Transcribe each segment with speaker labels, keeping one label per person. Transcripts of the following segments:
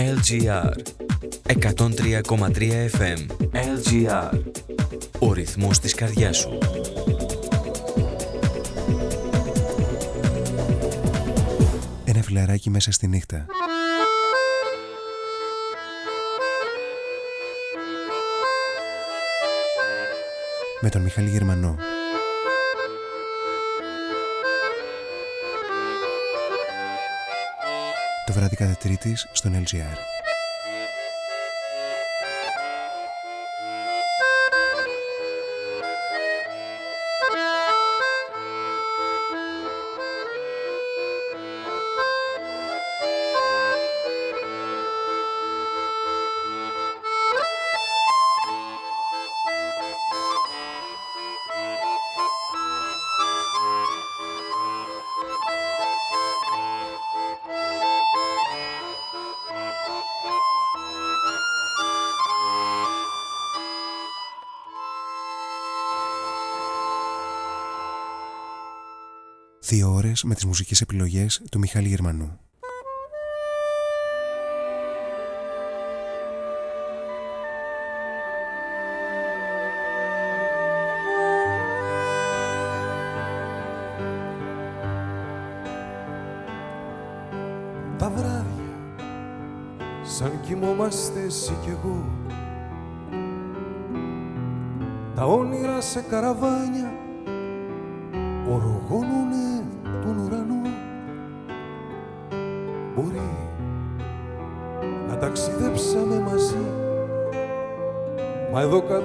Speaker 1: LGR 103,3 FM LGR Ο ρυθμός της καρδιάς σου.
Speaker 2: Ένα φιλαράκι μέσα στη νύχτα. Με τον Μιχάλη Γερμανό βράδυ κάθε τρίτης στον LGR ώρες με τις μουσικές επιλογές του Μιχάλη Γερμανού.
Speaker 3: Τα βράδια σαν κοιμόμαστε εσύ κι εγώ Τα όνειρα σε καραβάνια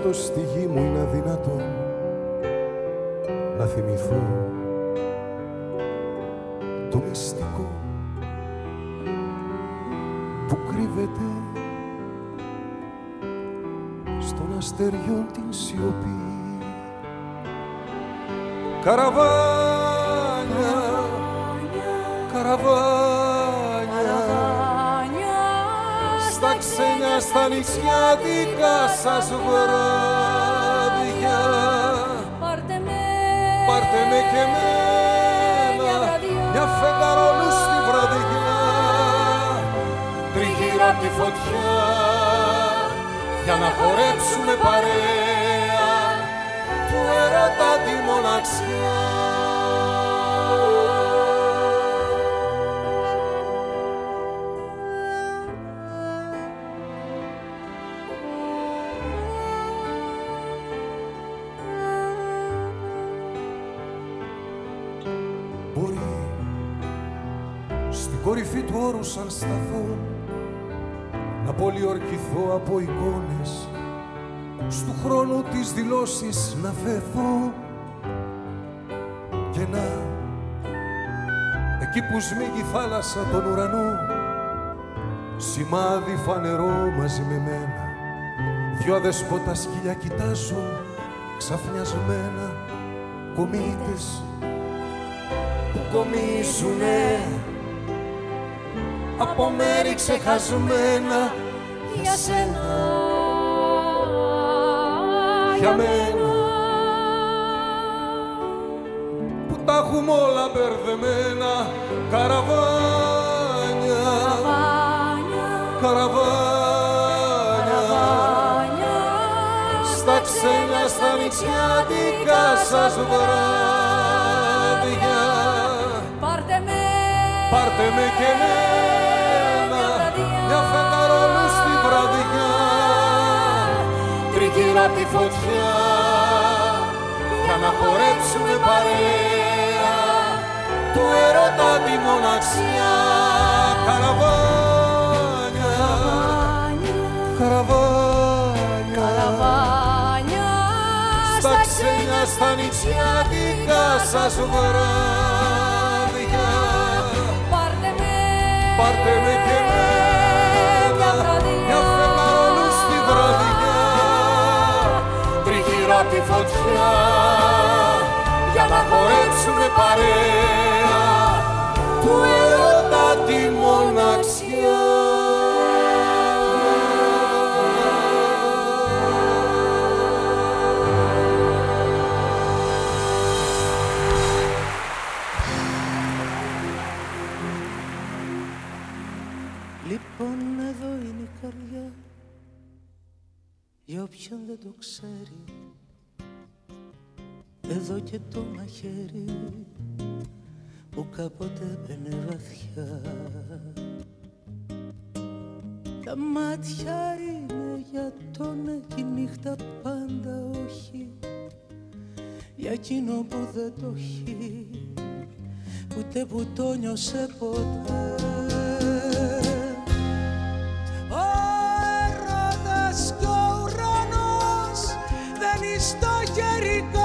Speaker 3: Μα εδώ κάτω στη γη μου είναι αδυνατό να θυμηθώ το μυστικό που κρύβεται στον αστεριών την σιωπή. Καραβάνια, ξένια, στα νησιάτικα σας βράδια.
Speaker 4: Πάρτε με,
Speaker 3: Πάρτε με και εμένα, μια φεγγαρόλου στη βραδιά, τριγύρω απ' τη φωτιά, για να χορέψουμε παρέα του έρωτα τη μοναξιά. Κορυφή του όρου σαν σταθώ να πολιορκηθώ από εικόνες στου χρόνου τις δηλώσεις να φεθώ και να εκεί που σμίγει η θάλασσα τον ουρανό σημάδι φανερό μαζί με μένα. Δυο αδεσπότα σκυλιά κοιτάζουν ξαφνιασμένα κομίτες που κομίζουνε από μέρη ξεχασμένα
Speaker 4: για σένα,
Speaker 3: για μένα. που τα έχουμε όλα μπερδεμένα. Καραβάνια,
Speaker 4: Καραβάνια,
Speaker 3: καραβάνια.
Speaker 4: Καραβάνια,
Speaker 3: στα ξένια, στα νησιάτικα σας βράδια.
Speaker 4: Πάρτε με,
Speaker 3: Πάρτε με και εμένα τριγύρω απ' τη φωτιά για να χορέψουμε παρέα του έρωτα τη μοναξιά. Καραβάνια, καραβάνια
Speaker 4: καραβάνια,
Speaker 3: στα ξένια, στα νησιάτικα σας βράδια
Speaker 4: Πάρτε με,
Speaker 3: Πάρτε με και εμένα τριγύρω απ' τη φωτιά για να χορέψουμε παρέα του έρωτα τη μοναξιά.
Speaker 5: Λοιπόν εδώ είναι η καρδιά για όποιον δεν το ξέρει εδώ και το μαχαίρι που κάποτε μπαινε βαθιά. Τα μάτια είναι για τον και νύχτα πάντα όχι. Για εκείνο που δεν το έχει ούτε που το νιώσε ποτέ. Ο έρωτας κι ο ουρανός δεν είναι στο χέρι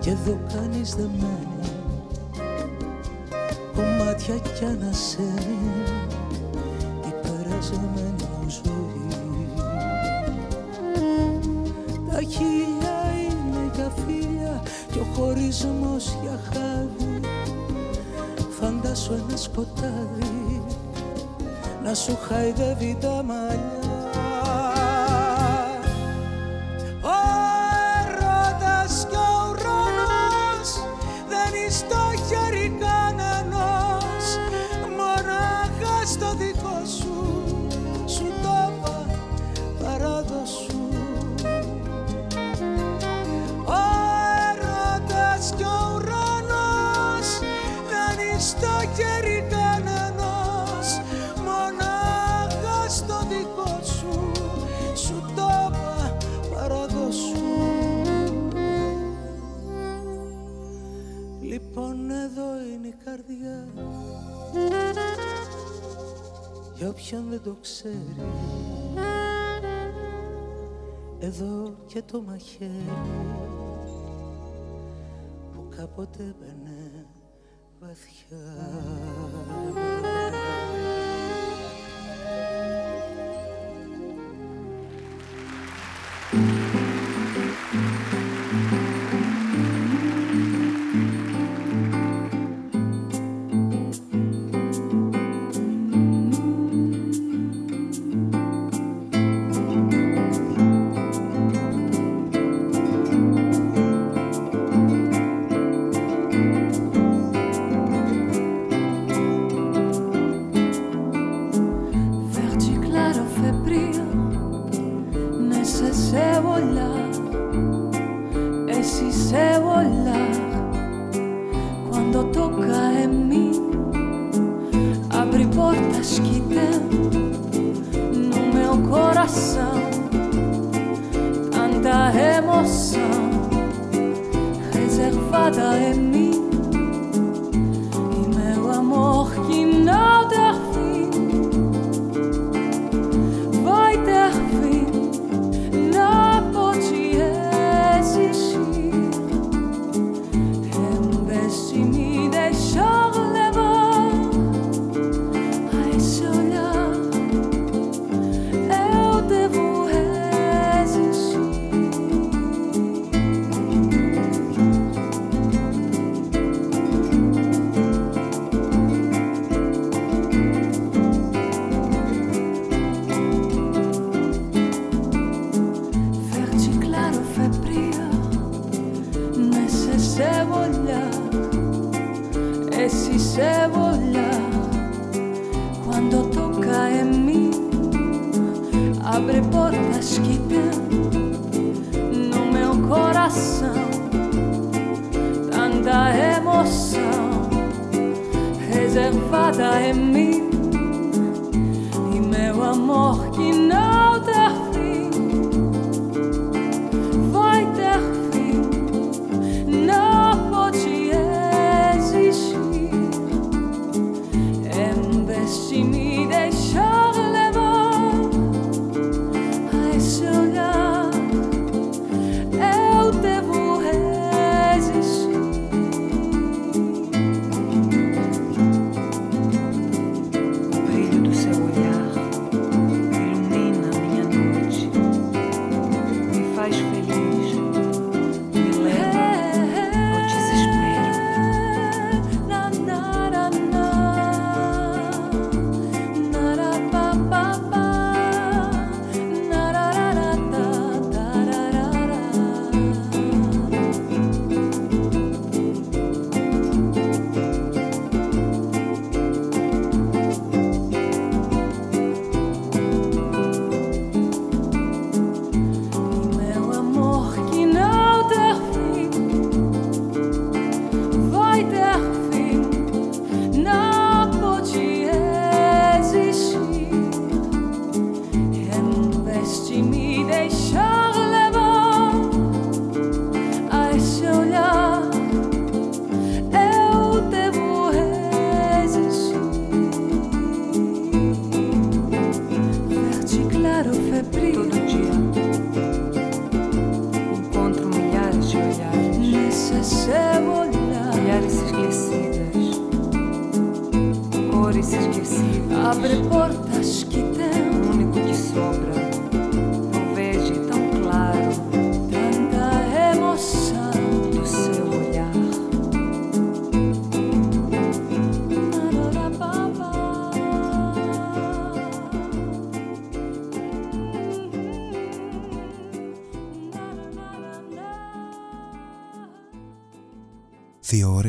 Speaker 5: και εδώ κανείς δεν μένει κομμάτια κι ανασένει η περασμένη μου ζωή. Τα χίλια είναι για φίλια και ο χωρισμός για χάδι. Φαντάσου ένα σκοτάδι να σου χαϊδεύει τα μαλλιά πιαν δεν το ξέρει εδώ και το μαχαίρι που κάποτε μπαινε βαθιά.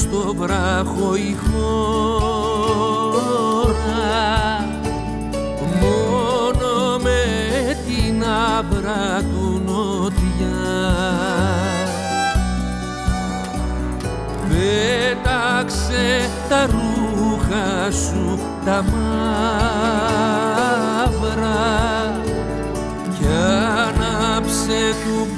Speaker 6: στο βράχο η χώρα. Μόνο με την άβρα του πέταξε τα ρούχα σου τα μαύρα. Και ανάψε του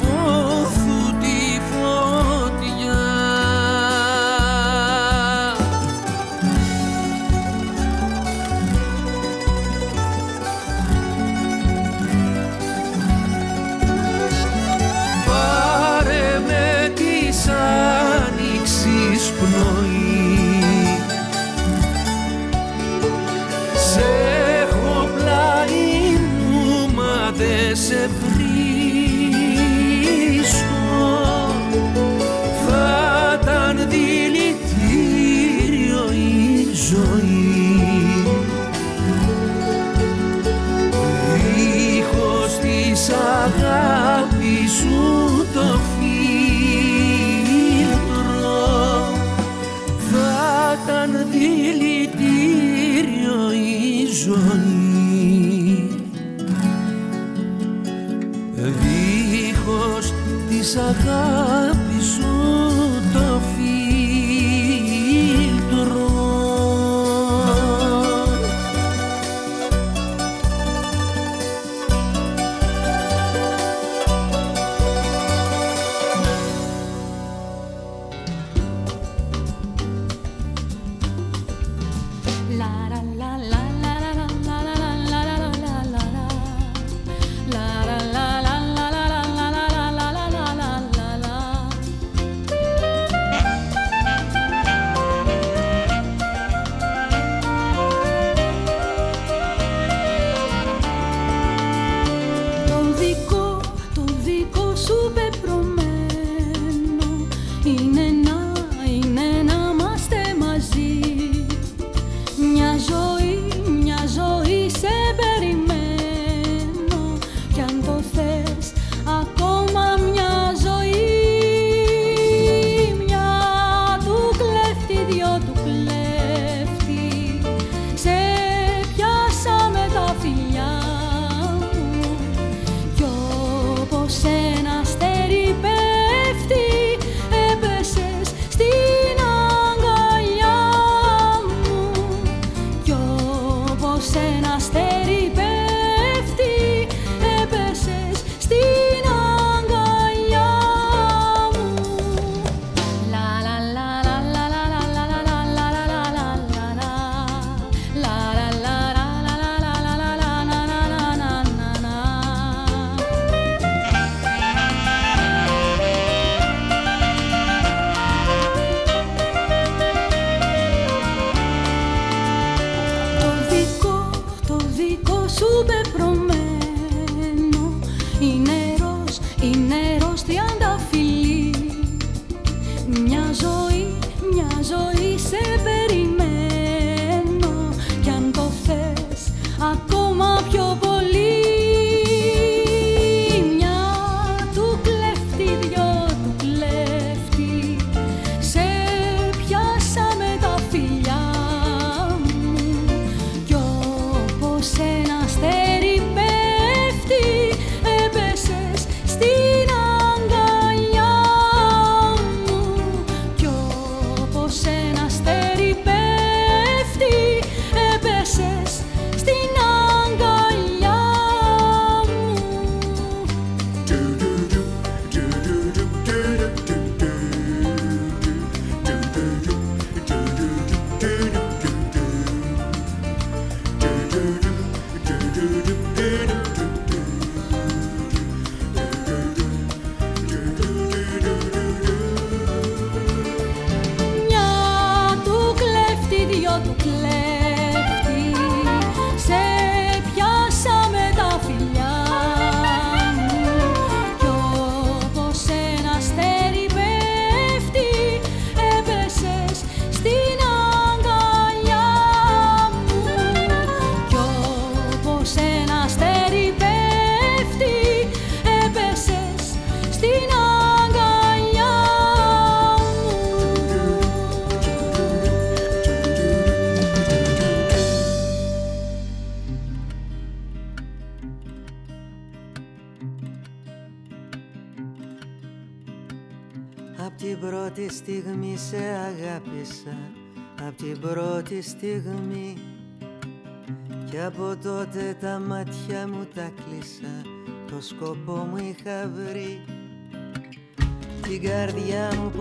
Speaker 7: στιγμή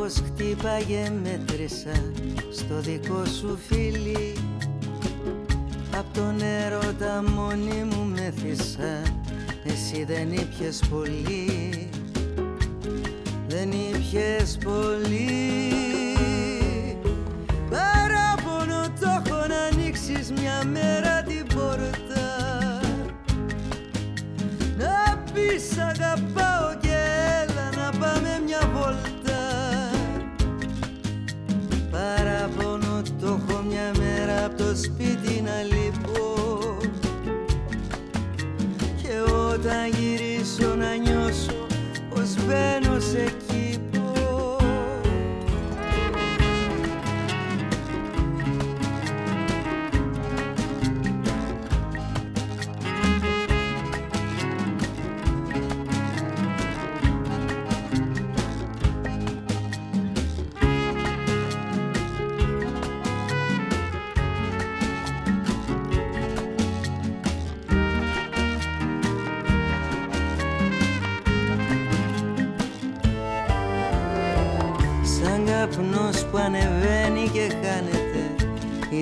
Speaker 7: καρδιά μου πως χτύπαγε μέτρησα στο δικό σου φίλι. Απ' τον έρωτα μόνη μου μέθησα Εσύ δεν ήπιες πολύ. Δεν ήπιες πολύ. Μια μέρα την πόρτα. Να πεις αγαπάω και Παραπονό το έχω μια μέρα από το σπίτι να λείπω Και όταν γυρίσω να νιώσω πως μπαίνω σε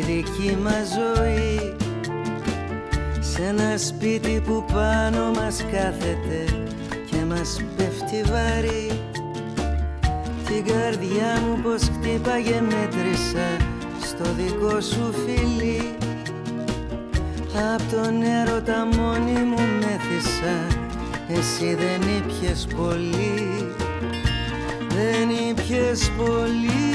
Speaker 7: δική μας ζωή. Σε ένα σπίτι που πάνω μας κάθεται και μας πέφτει βαρύ. Την καρδιά μου πως χτύπαγε μέτρησα στο δικό σου φίλι Απ' τον έρωτα μόνη μου μέθησα Εσύ δεν ήπιες πολύ. Δεν ήπιες πολύ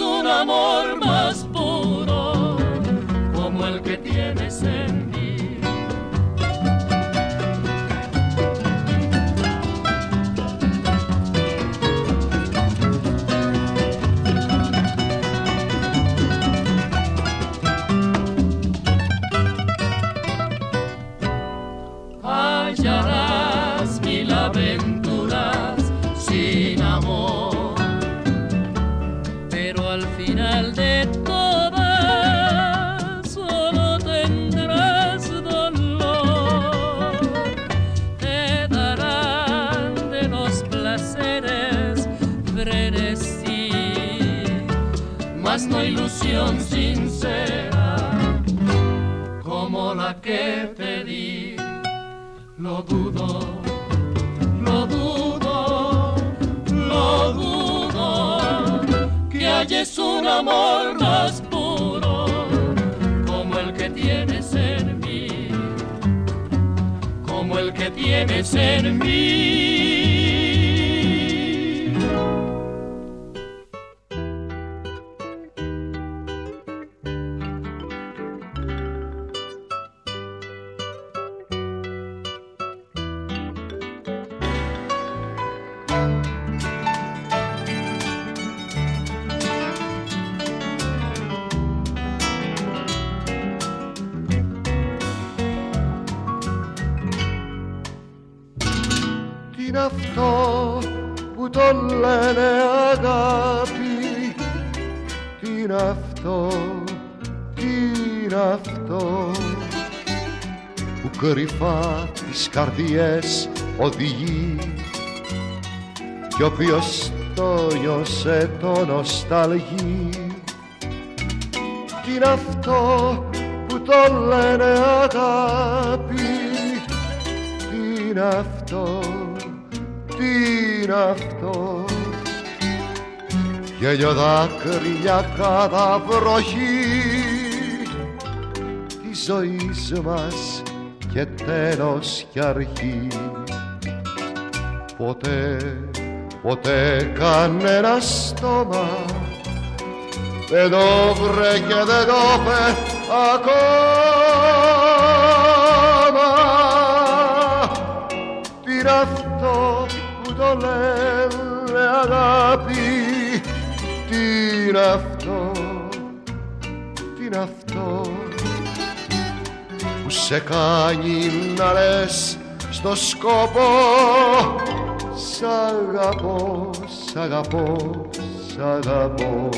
Speaker 7: un amor más puro como
Speaker 8: el
Speaker 9: que tienes en amor
Speaker 8: más puro como el que tienes en mí, como el que tienes en mí.
Speaker 10: Καρδιές οδηγεί. Κι όποιος το νιώσε το νοσταλγεί. Τι είναι αυτό που το λένε αγάπη. Τι είναι αυτό, τι είναι αυτό. Γέλιο δάκρυα κατά βροχή. Της ζωής μας και τέλος κι αρχή. Ποτέ, ποτέ κανένα στόμα δεν το βρε και δεν το πε ακόμα. Τι είναι αυτό που το λένε αγάπη. Τι είναι αυτό, τι είναι αυτό σε κάνει να λες στο σκόπο. Σ' αγαπώ, σ' αγαπώ, σ' αγαπώ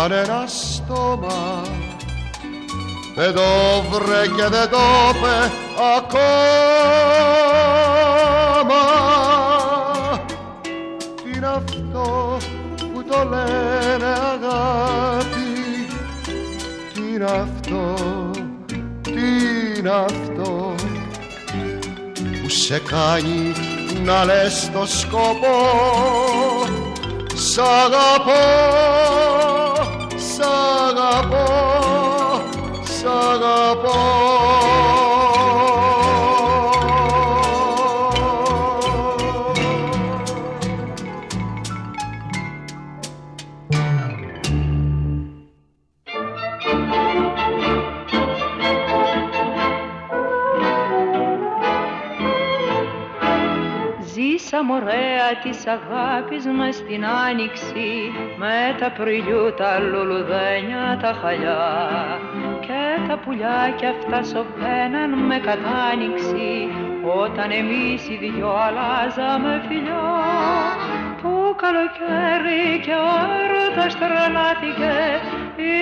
Speaker 10: κανένα στόμα δεν το βρε και δεν το πε ακόμα. Τι είναι αυτό που το λένε αγάπη; Τι είναι αυτό, τι είναι αυτό που σε κάνει να λες το σκοπό; Σ' αγαπώ, σ' αγαπώ, σ' αγαπώ
Speaker 11: Ζήσαμε ωραία της αγάπης μας στην άνοιξη με τα πρωιλιού τα λουλουδένια τα χαλιά. Και τα πουλιά κι αυτά σωπαίναν με κατάνοιξη όταν εμείς οι δυο αλλάζαμε φιλιά. Το καλοκαίρι και ο έρωτας τρελάθηκε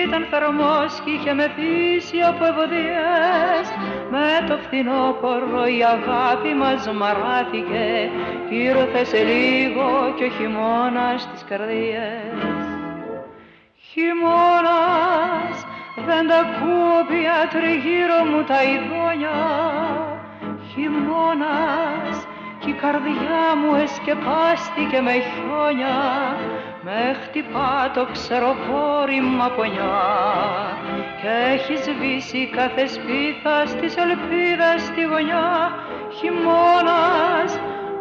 Speaker 11: ήταν θερμός κι είχε μεθύσει από ευωδιές με το φθινόπωρο η αγάπη μας μαράθηκε ήρθε σε λίγο κι ο χειμώνας στις καρδιές Χειμώνας δεν τα ακούω πια τριγύρω μου τα ειδόνια. Χειμώνας κι η καρδιά μου εσκεπάστηκε με χιόνια με χτυπά το ξεροπόρημα πονιά και έχει σβήσει κάθε σπίθα στις ελπίδες στη γωνιά. Χειμώνας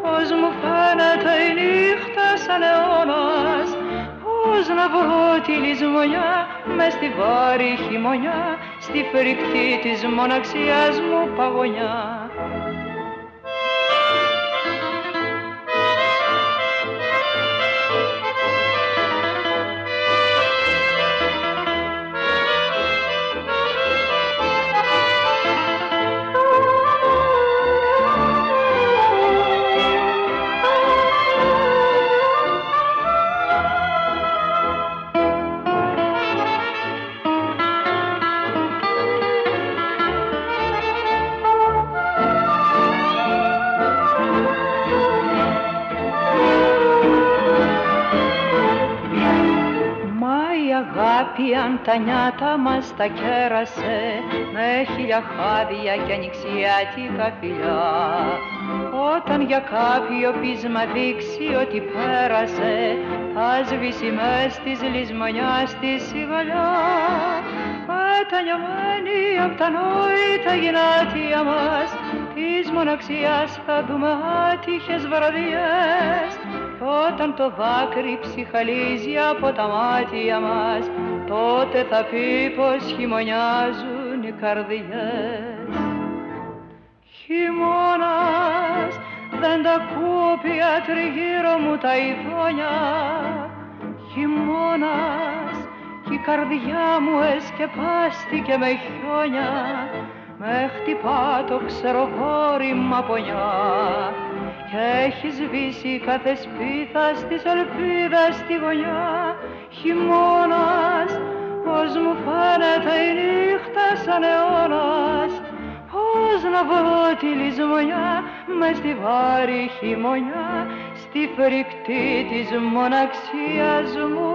Speaker 11: πως μου φαίνεται η νύχτα σαν αιώνας. Πως να βρω τη λησμονιά μες στη βάρη χειμωνιά στη φρικτή της μοναξιάς μου παγωνιά αν τα νιάτα μας τα κέρασε με χίλια χάδια και ανοιξιάτικα φιλιά. Όταν για κάποιο πείσμα δείξει ότι πέρασε θα σβήσει μες της λησμονιάς της σιγαλιά μετανιωμένοι απ' τα νόητα γυνάτια μας της μοναξιάς θα δούμε άτυχες βραδιές. Όταν το δάκρυ ψυχαλίζει από τα μάτια μας τότε θα πει πως χειμωνιάζουν οι καρδιές. Χειμώνας δεν τα ακούω πια τριγύρω μου τα ειδόνια. Χειμώνας κι η καρδιά μου εσκεπάστηκε με χιόνια. Με χτυπά το ξεροβόρημα πονιά και έχει σβήσει κάθε σπίθα στις ελπίδες στη γωνιά χειμώνας πως μου φαίνεται η νύχτα σαν αιώνας. Πως να βρω τη λησμονιά μες στη βάρη χειμωνιά στη φρικτή της μοναξίας μου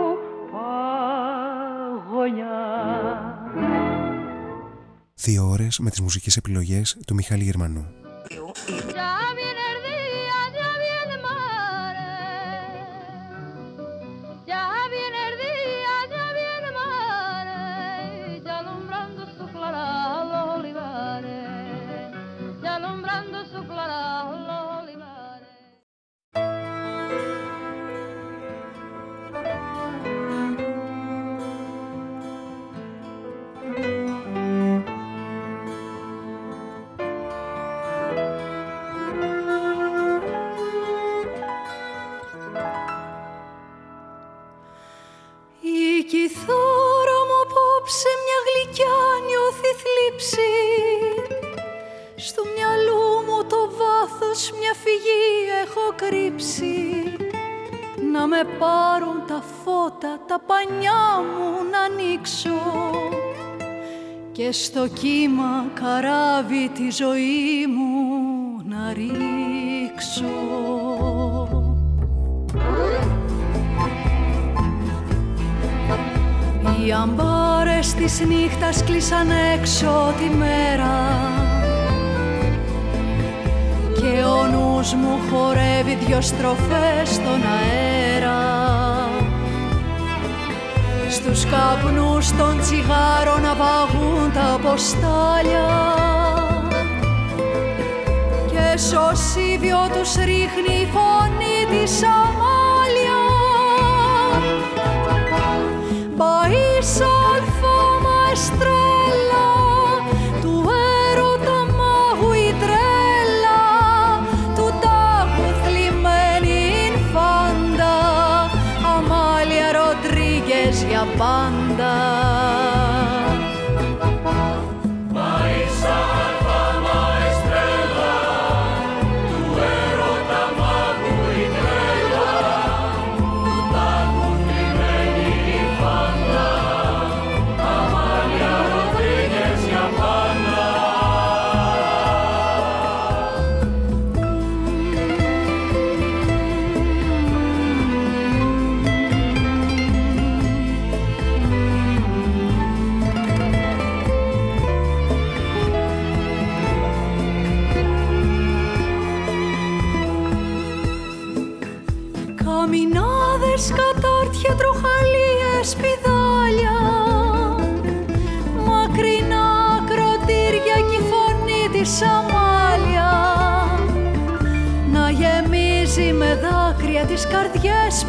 Speaker 11: παγωνιά.
Speaker 8: Δύο ώρες με τις μουσικές επιλογές του Μιχάλη Γερμανού.
Speaker 12: γη έχω κρύψει να με πάρουν τα φώτα, τα πανιά μου να ανοίξω και στο κύμα καράβι τη ζωή μου να ρίξω. Οι αμπάρες της νύχτας κλείσαν έξω τη μέρα και ο νους μου χορεύει δυο στροφές στον αέρα. Στους καπνούς των τσιγάρων να παγούν τα ποστάλια και σωσίβιο τους ρίχνει η φωνή της αμάλια. Μπαΐς αλφα μαεστρέλα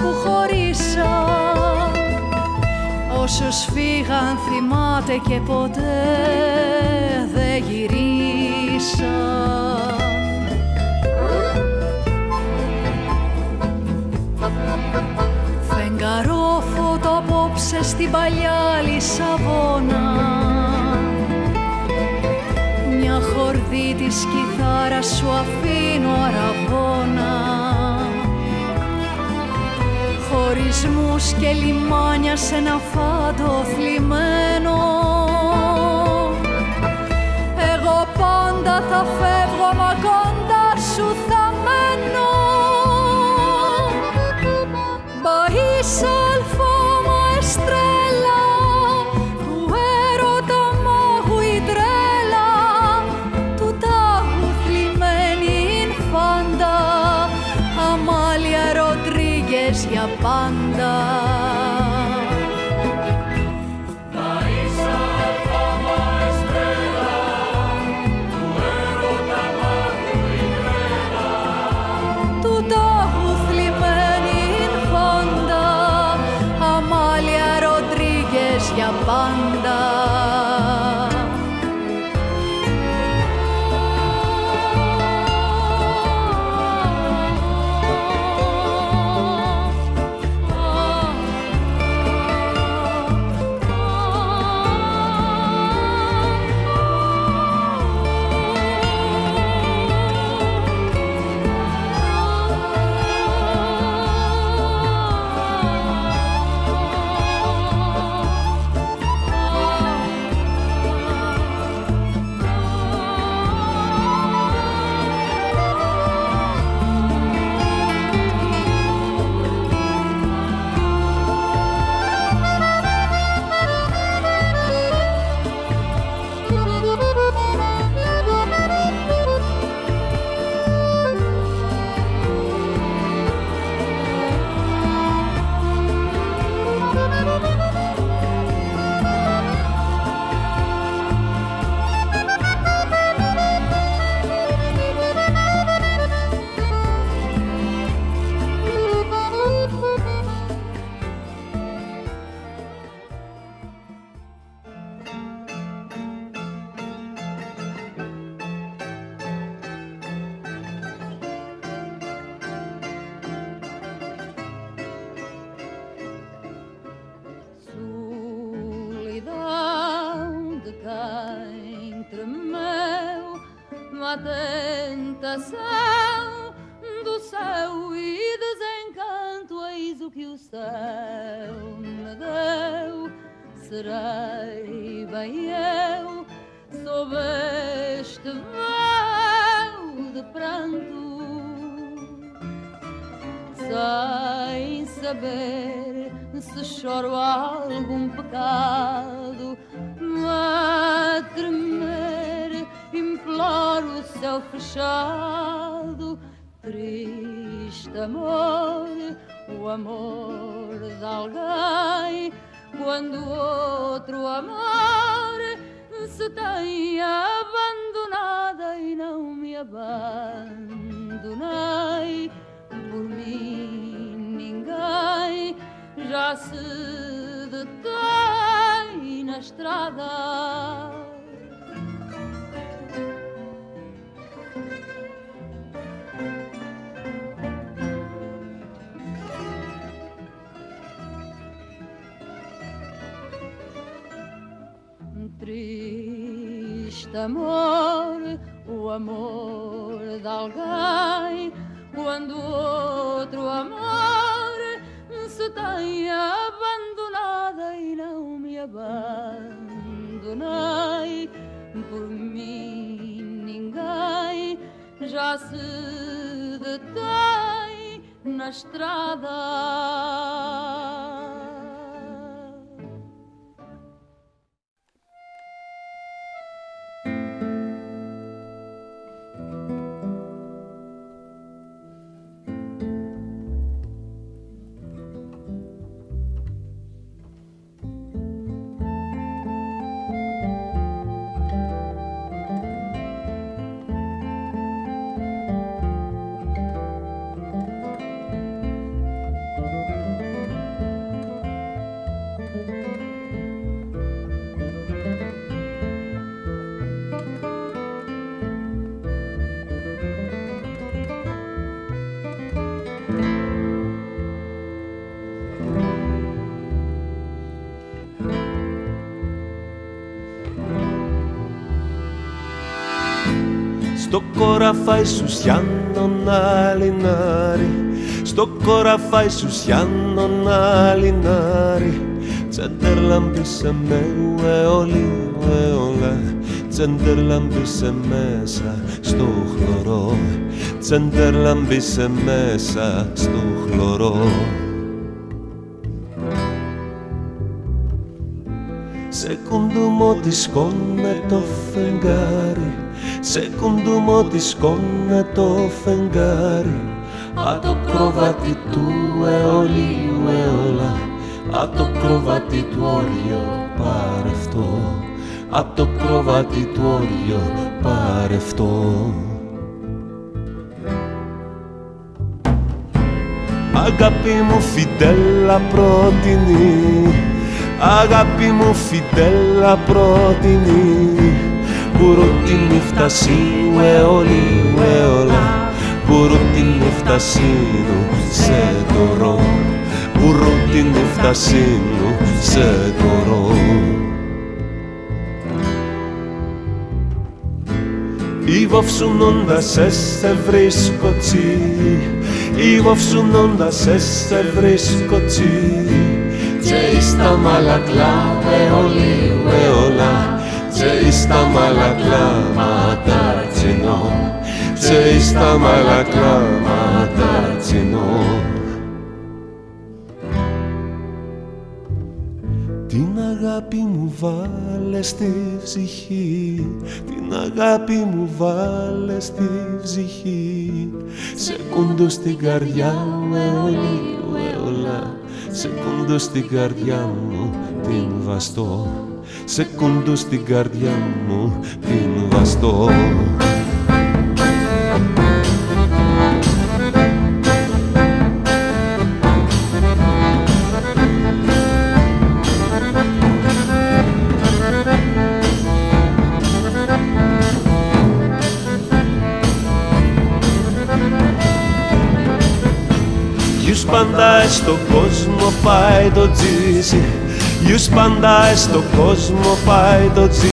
Speaker 12: που χωρίσα Όσους φύγαν θυμάται και ποτέ δεν γυρίσαν Φεγγαρόφωτο απόψε στην παλιά Λισαβόνα. Μια χορδή της κιθάρας σου αφήνω αραβόνα Χωρισμούς και λιμάνια σε ένα φάντο θλιμμένο. Εγώ πάντα θα φεύγω
Speaker 13: triste amor, o amor de alguém, quando outro amor se tem abandonada e não me abandonei por mim ninguém já se detém na estrada. Triste amor, o amor de alguém, quando outro amor se tem abandonada e não me abandonei por mim ninguém já se detém na estrada.
Speaker 6: Στο coraffai su scianno nalinari Στο coraffai su scianno nalinari Τσέντερλαμπη σε με ουεολί ουεολά Τσέντερλαμπη σε μέσα στο χλωρό. Τσέντερλαμπη σε μέσα στο χλωρό. Σε κουντούμο τη σκόνε το φεγγάρι σε κουντούμο τη σκόνε το φεγγάρι. Α το κροβάτι του αιωλίου αιωλά. Α το κροβάτι του όριο παρευτό Α το κροβάτι του όριο παρευτό Αγάπη μου φιντέλα πρότινη Αγάπη μου φιντέλα πρότινη Πουρούτι νύφτα σίγουε όλοι όλα Πουρούτι νύφτα σίγου σε τωρό Πουρούτι νύφτα σίγου σε τωρό Οι βοφσουνώντας σε βρίσκω τσι. Οι βοφσουνώντας σε βρίσκω τσι. Και στα μαλακλά όλοι όλα σε στα μαλακλάματα τσινό. Σε στα μαλακλάματα τσινό. Την αγάπη μου βάλε στη ψυχή. Την αγάπη μου βάλε στη ψυχή. Σε κούντο στην καρδιά μου αιωλή, αιωλά Σε κούντο στην καρδιά μου την βαστώ σε κοντού στην καρδιά μου την βαστώ. Γιους πάντα στον κόσμο πάει το τζίσι Γιους πάντα στο κόσμο πάει το τζι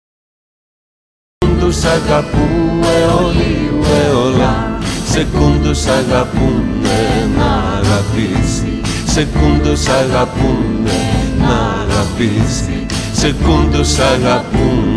Speaker 6: Τους αγαπούμε όλοι ουεολά Σε
Speaker 14: κούντος αγαπούνε να αγαπήσει. Σε κούντος αγαπούνε να αγαπήσει. Σε κούντος αγαπούνε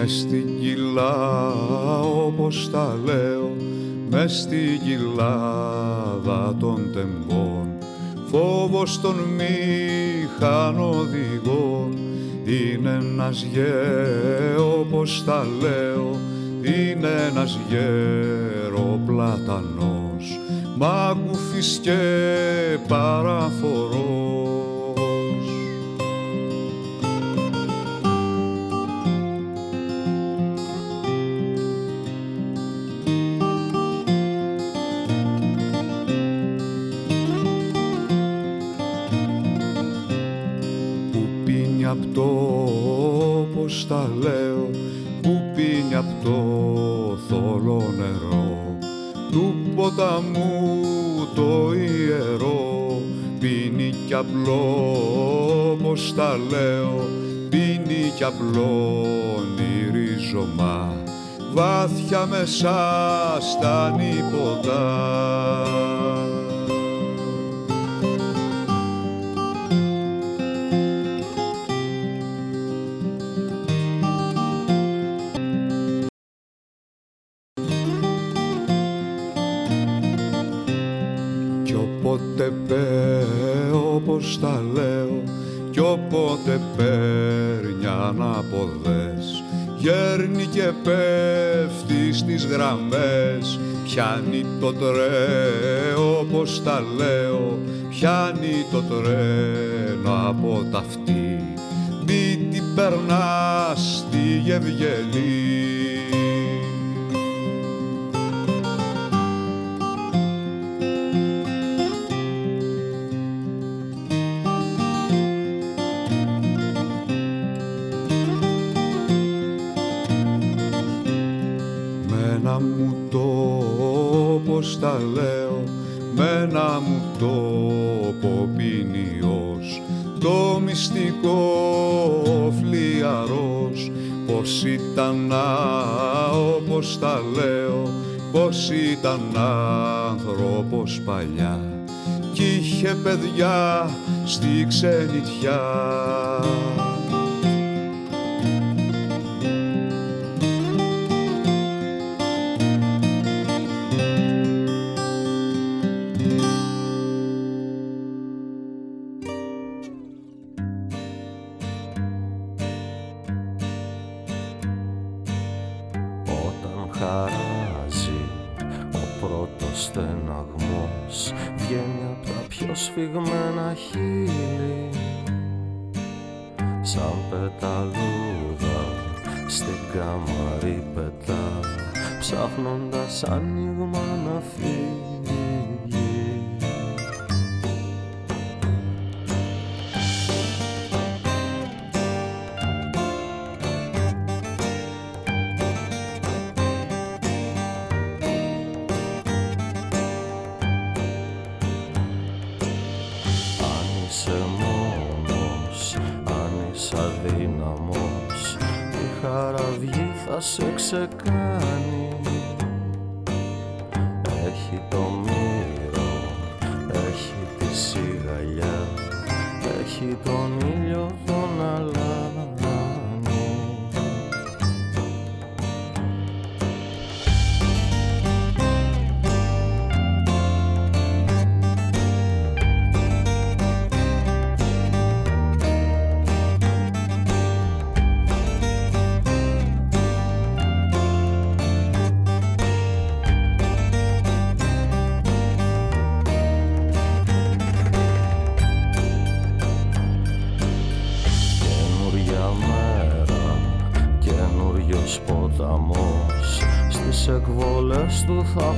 Speaker 3: Μες στην κοιλά όπως τα λέω μες στην κοιλάδα των τεμπών. Φόβος των μηχανοδηγών είναι ένας γέρο όπως τα λέω είναι ένας γέρο πλατανός μ' και παραφορός πίνει απ' το θολό νερό. Του ποταμού το ιερό πίνει κι απλό πως τα λέω. Πίνει κι απλό ρίζωμα βάθια μέσα στα νηποτά Το τρέο πως τα λέει γειτονιά είχε παιδιά στη ξενιτιά.
Speaker 15: άνοιγμα να φύγει.
Speaker 2: Αν είσαι μόνος, αν είσαι αδύναμος η χαραυγή θα σε ξεκάνει που θα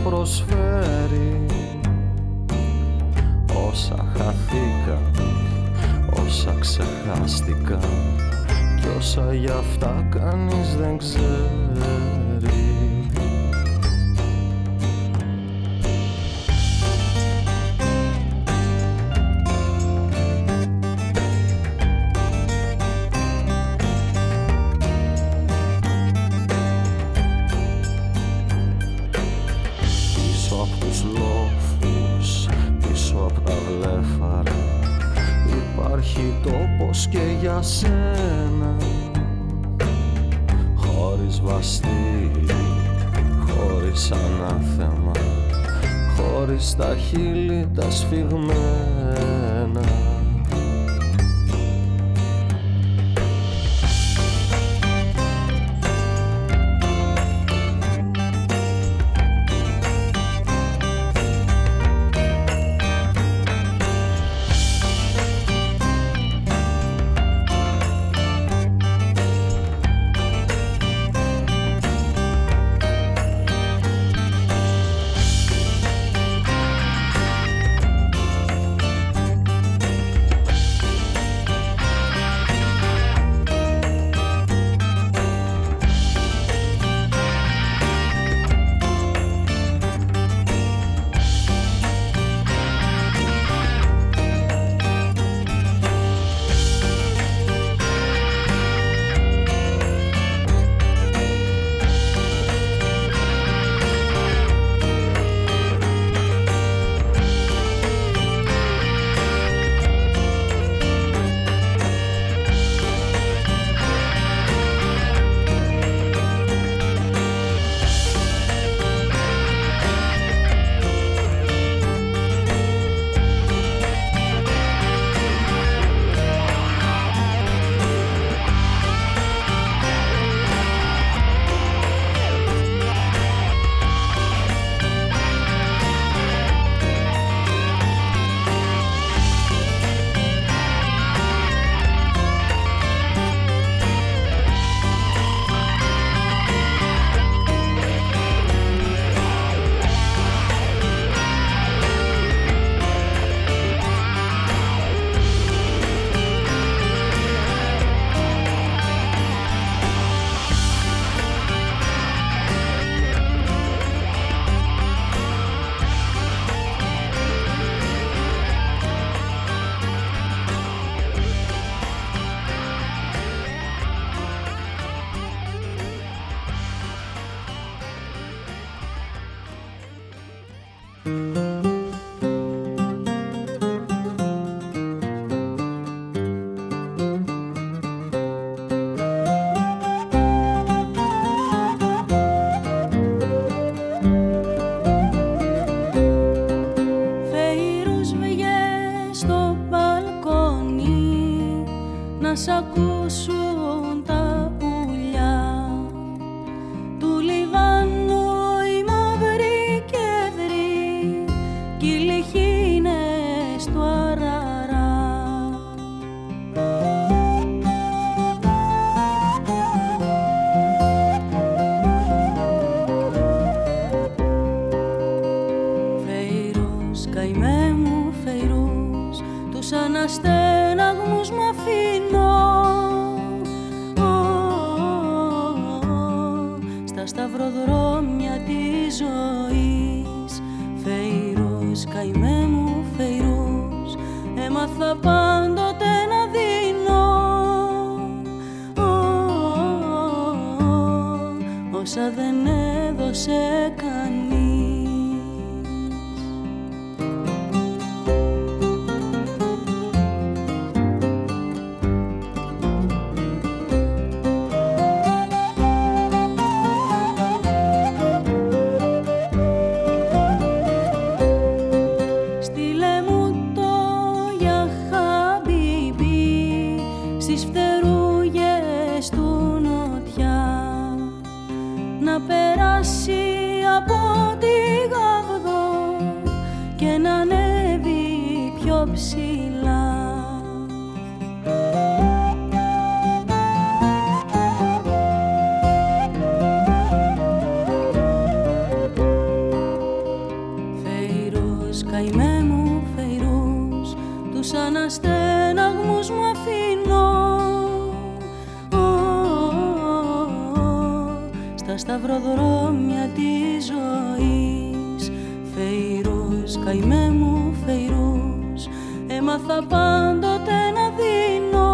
Speaker 2: σταυροδρόμια της ζωής. Φεϊρούς, καημέ μου φεϊρούς, έμαθα πάντοτε να δίνω.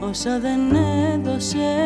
Speaker 2: Όσα δεν έδωσε.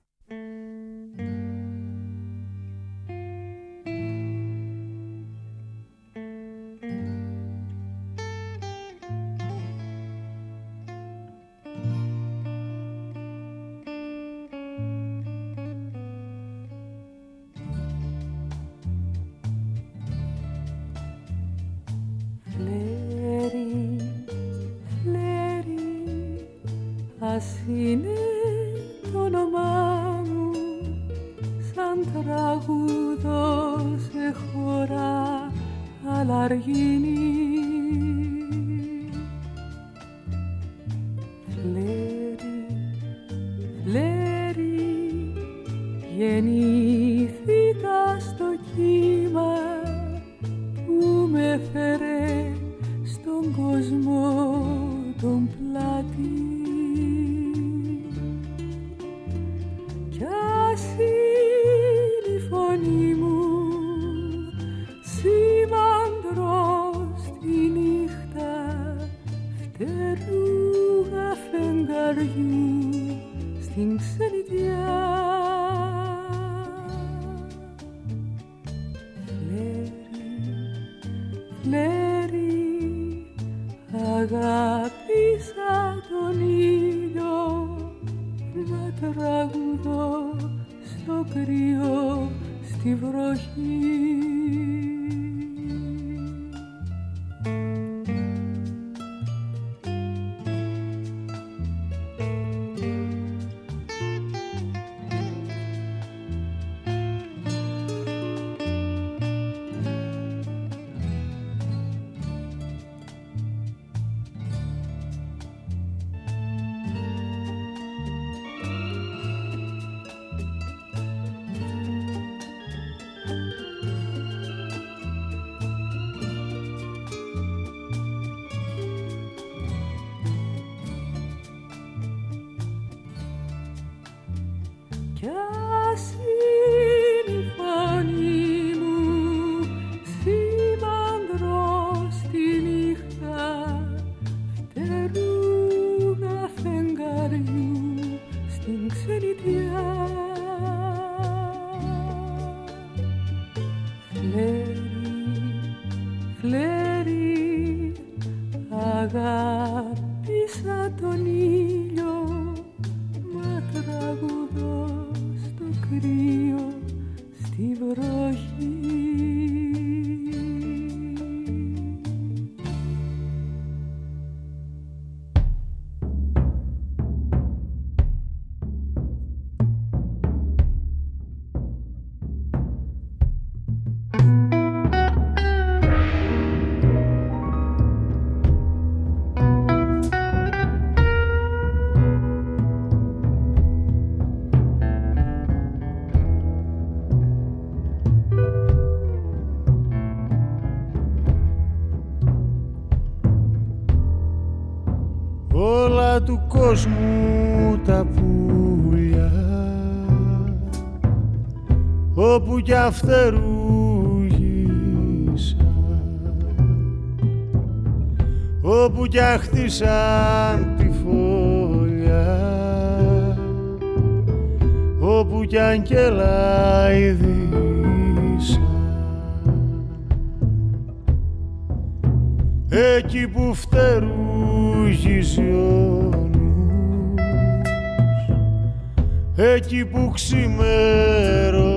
Speaker 16: κλαίρι αγάπησα τον ήλιο να τραγουδώ στο κρύο στη βροχή.
Speaker 17: Κι αφτερούγησαν όπου κι αχτίσαν τη φωλιά όπου κι αγγέλα ειδήσαν εκεί που φτερούγιζει ο νους, εκεί που ξημερώνεις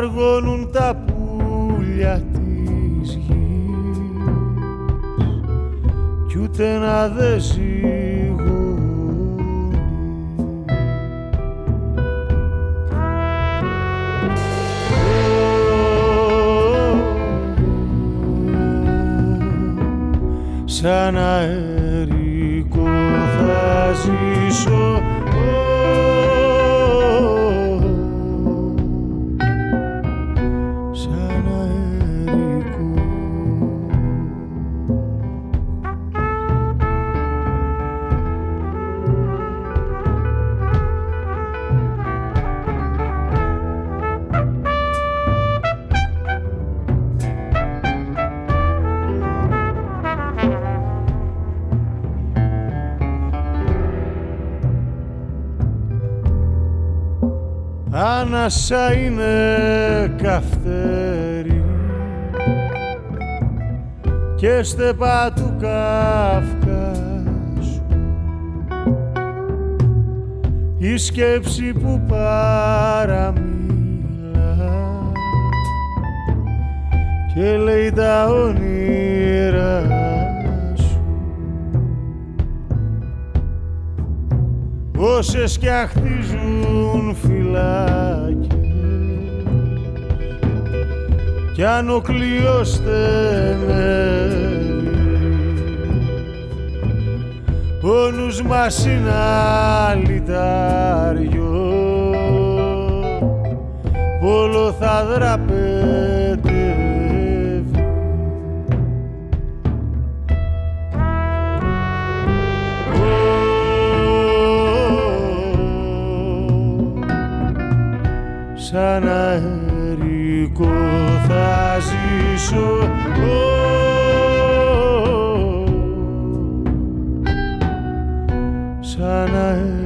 Speaker 17: μαργώνουν τα πουλιά της γης. Κι ούτε να δες Άνασα είναι καυτέρι. Και στεπά του Καυκάσου. Η σκέψη που παραμίλα. Και λέει τα όνειρα όσες κι αχτίζουν φυλάκες. Κι αν ο κλειός στενεύει ο νους μας είναι αλυτάριο. Όλο θα δραπετεύει σαν αερικό θα ζήσω. Σαν αερικό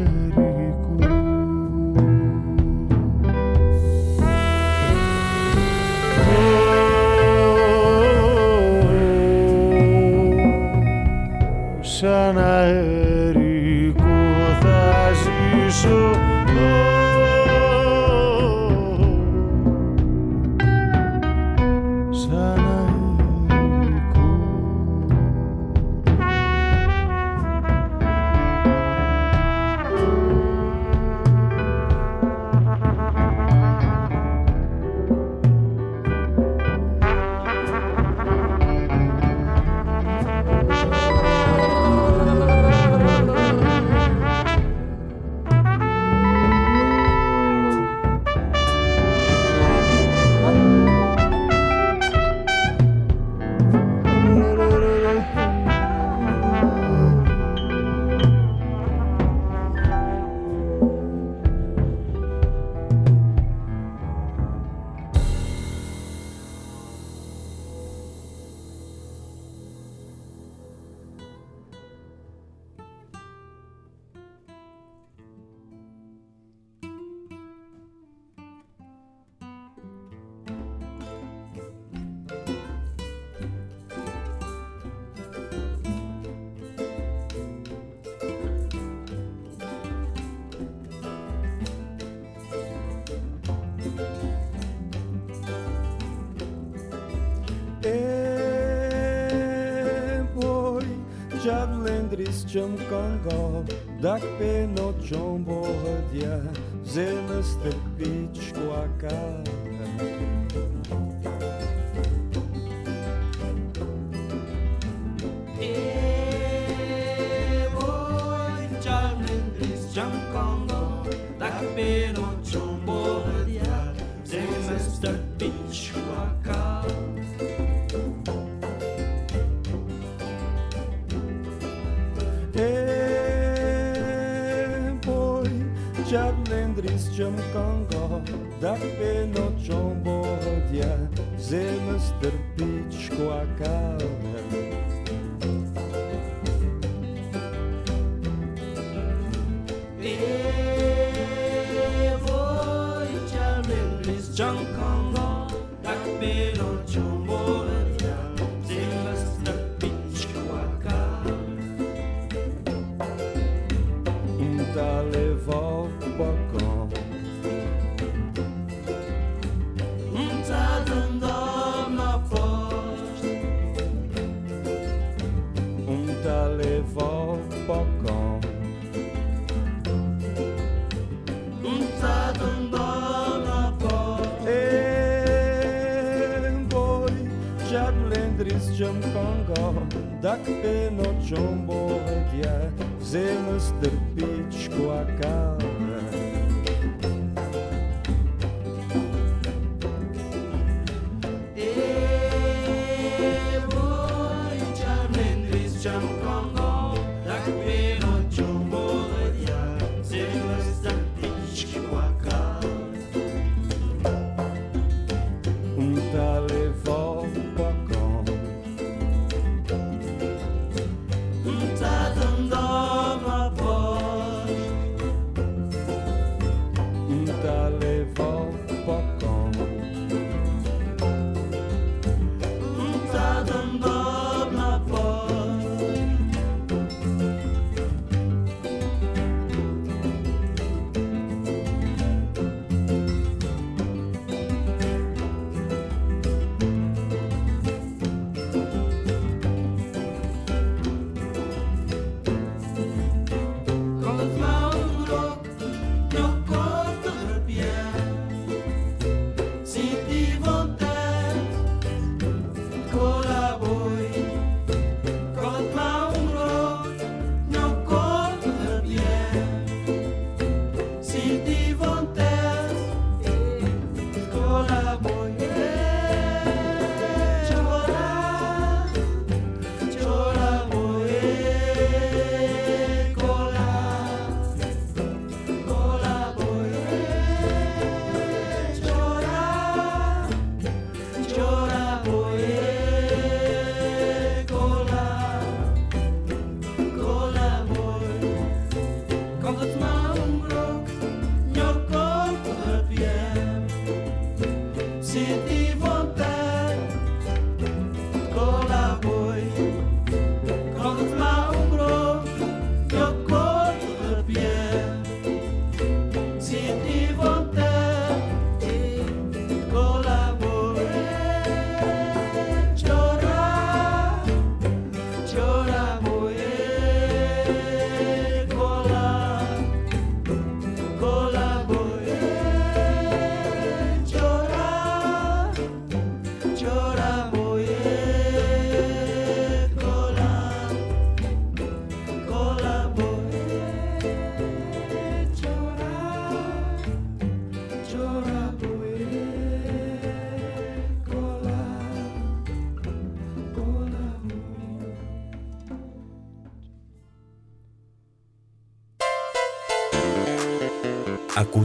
Speaker 18: gone.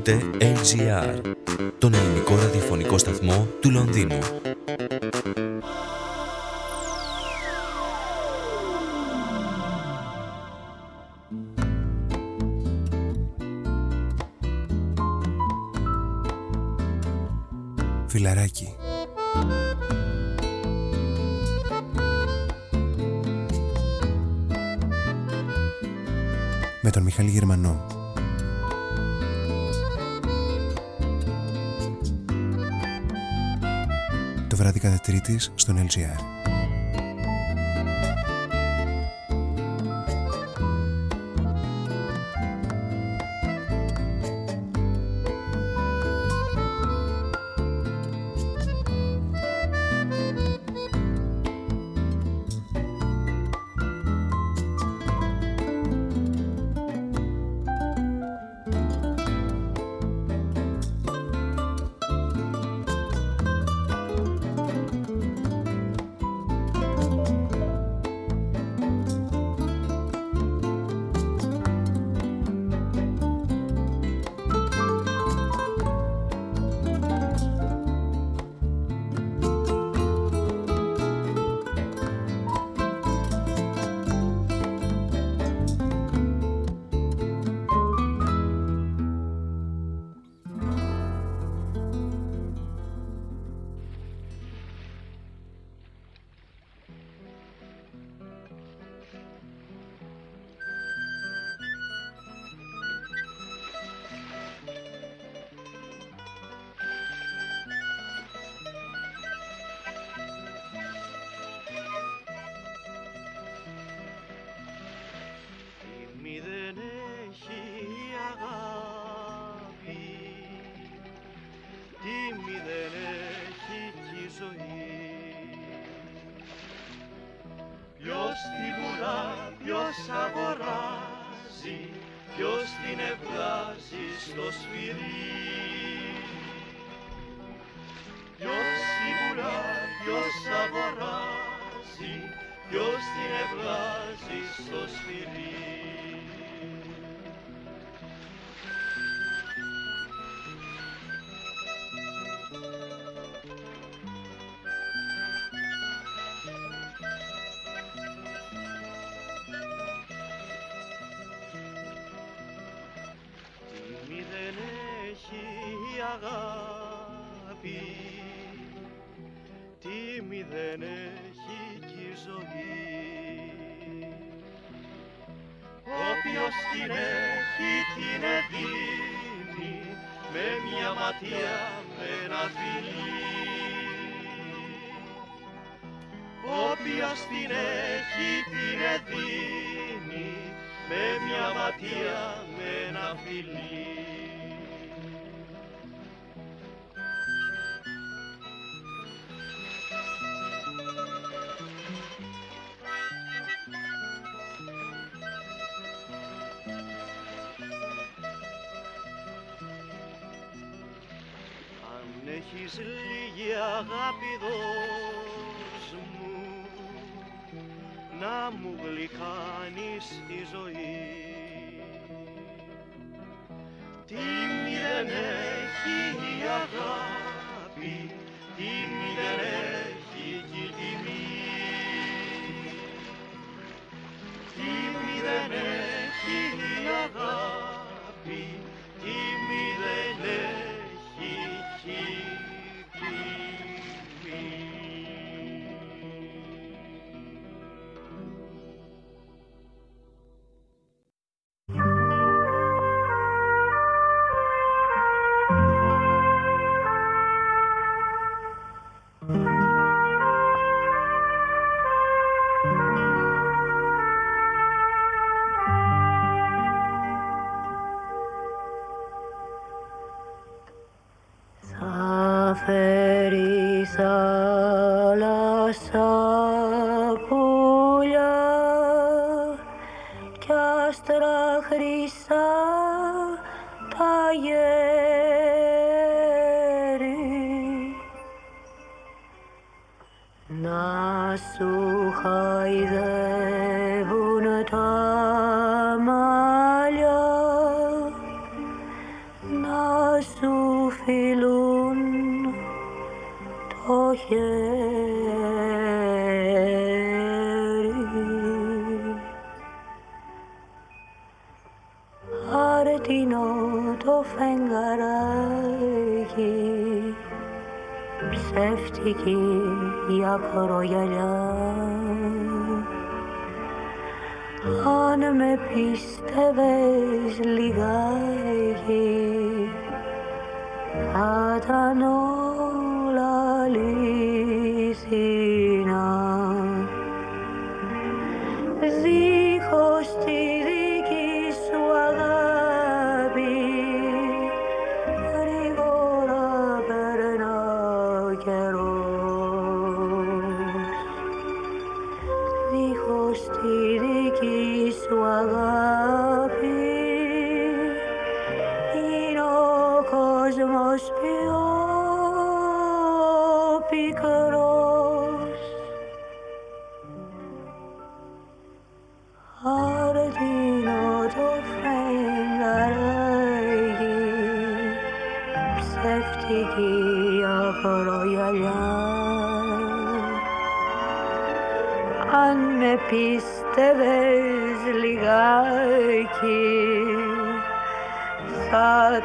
Speaker 9: Ακούτε LGR, τον ελληνικό ραδιοφωνικό σταθμό του Λονδίνου.
Speaker 19: Δεν έχει κι η ζωή. Όποιος την έχει την δίνει με μια ματιά με ένα φιλί Όποιος την έχει την δίνει με μια ματιά με ένα φιλί έχεις λίγη αγάπη δώσ' μου. Να μου γλυκάνεις τη ζωή. Τίμη δεν έχει η αγάπη, τίμη δεν έχει αν με πίστευες
Speaker 8: λιγάκι θα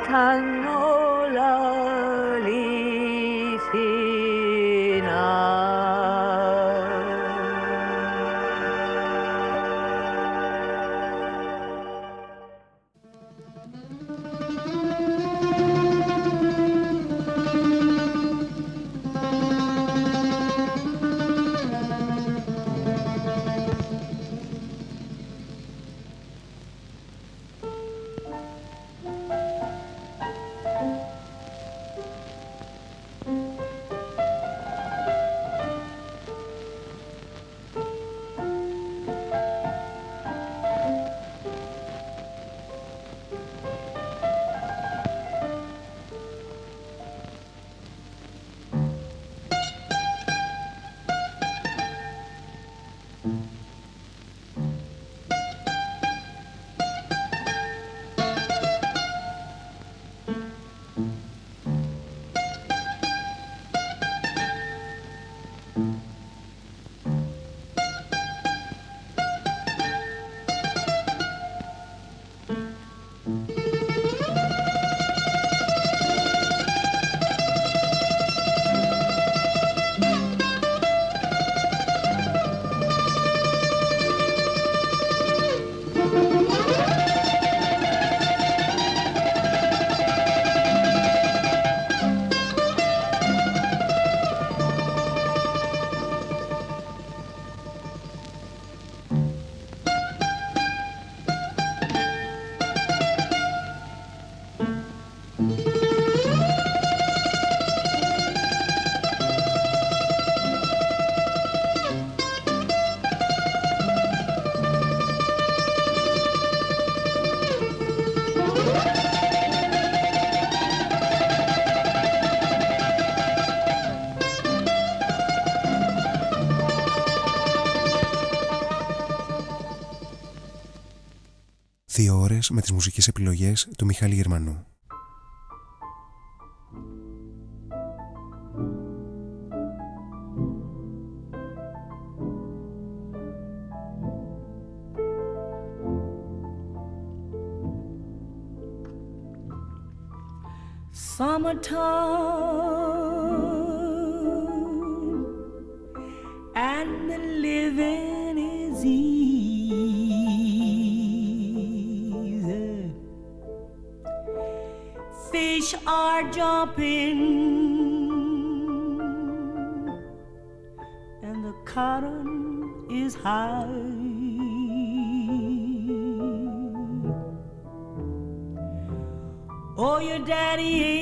Speaker 8: Με τις μουσικές επιλογές του Μιχάλη Γερμανού.
Speaker 20: Summertime daddy.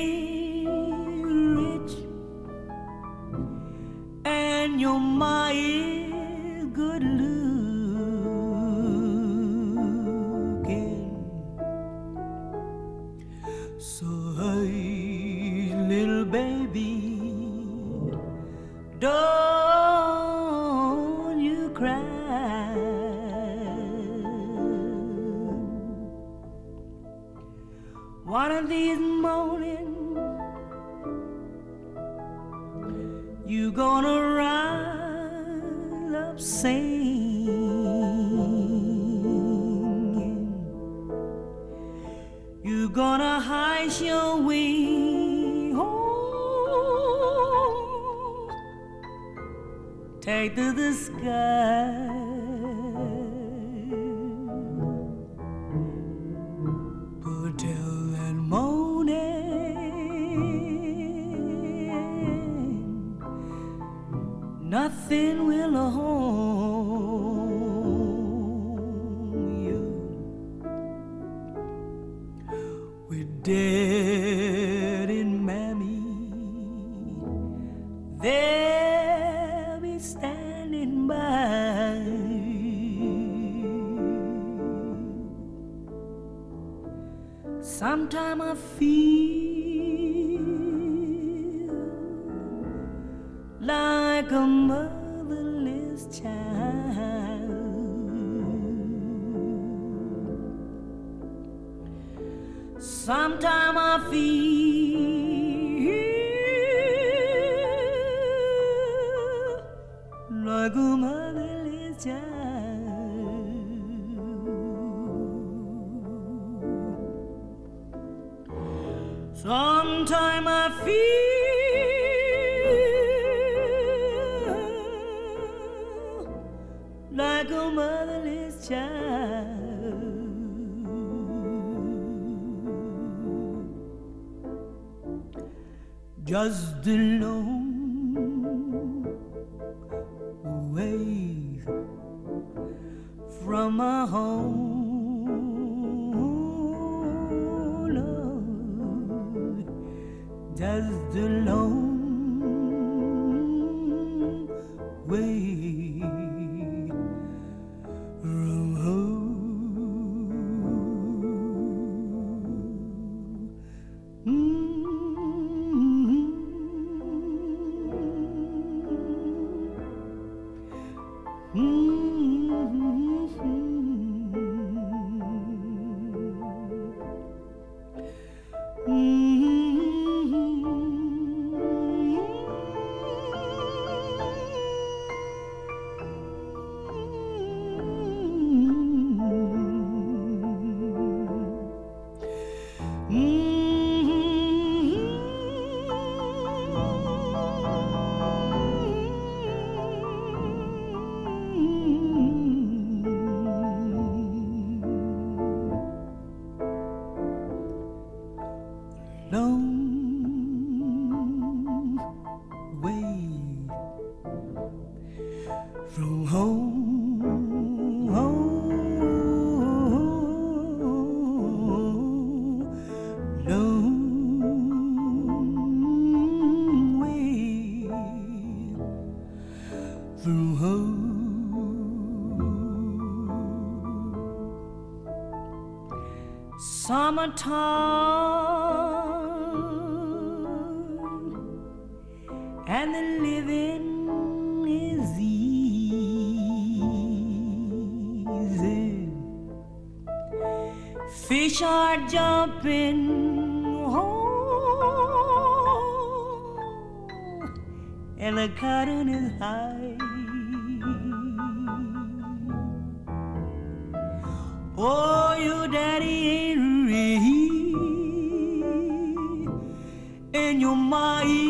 Speaker 20: and the living is easy. Fish are jumping and the cotton is high. Oh you
Speaker 5: my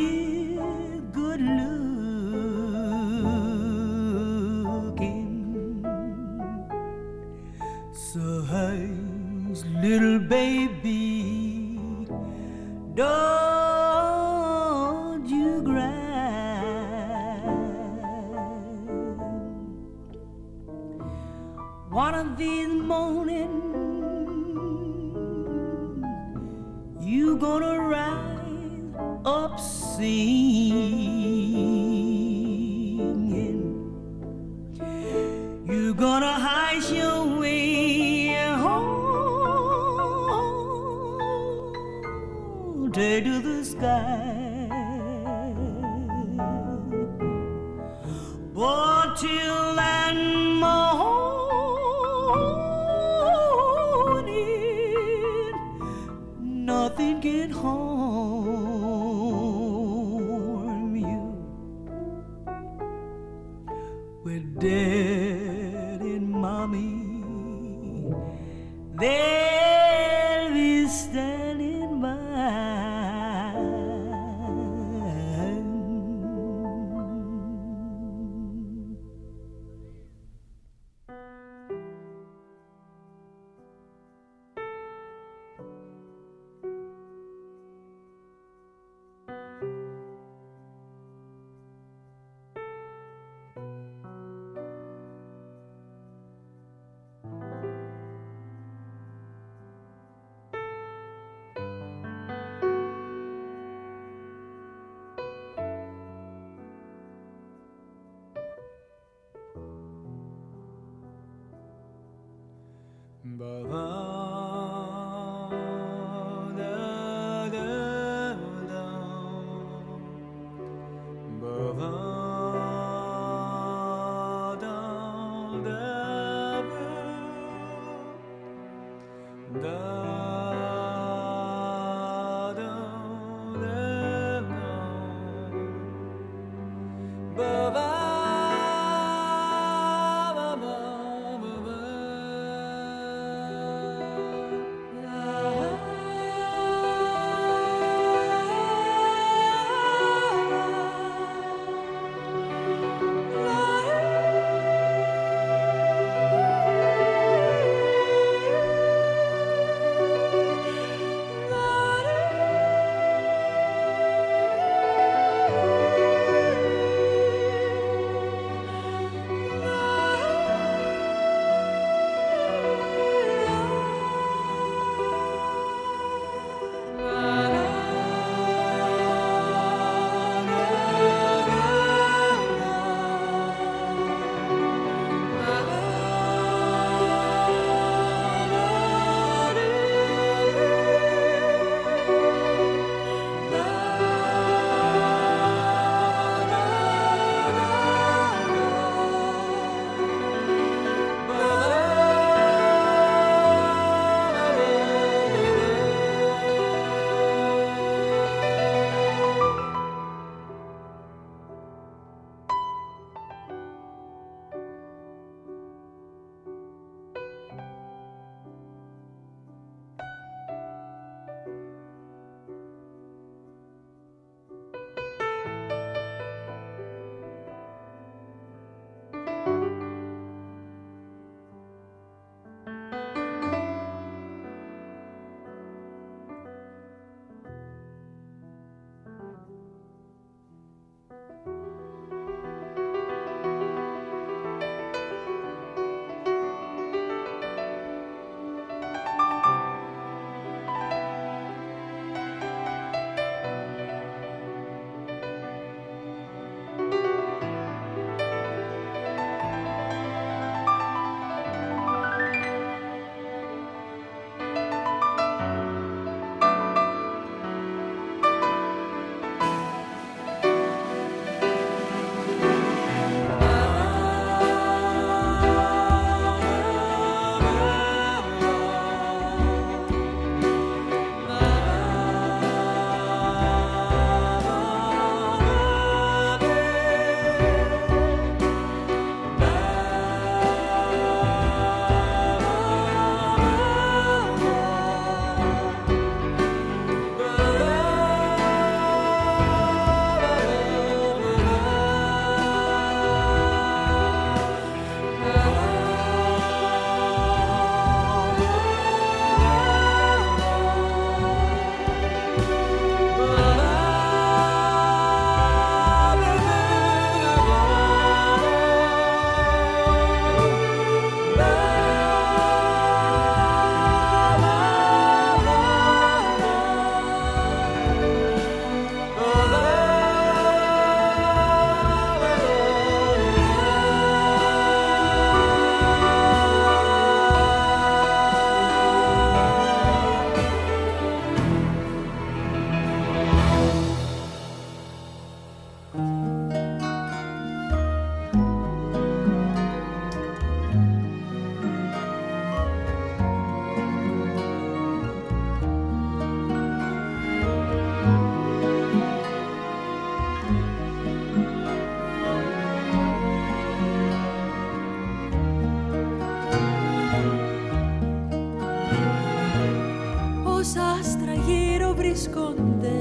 Speaker 5: βρίσκονται.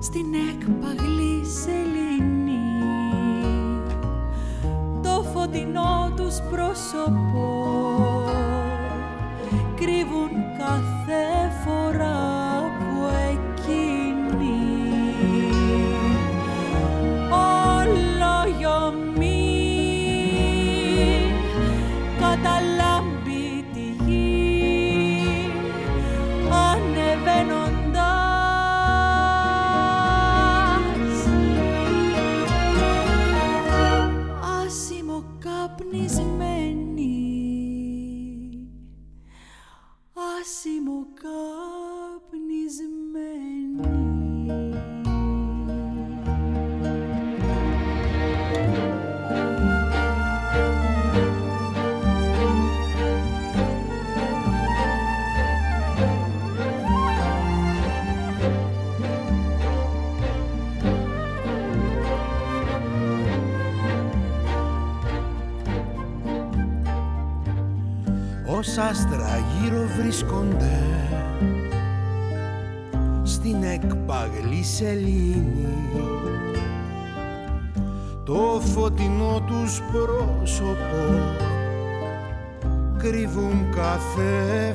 Speaker 5: Στην έκπαγλη σελήνη το φωτεινό τους πρόσωπο
Speaker 21: βρίσκονται στην εκπαγλή σελήνη. Το φωτεινό τους πρόσωπο κρύβουν κάθε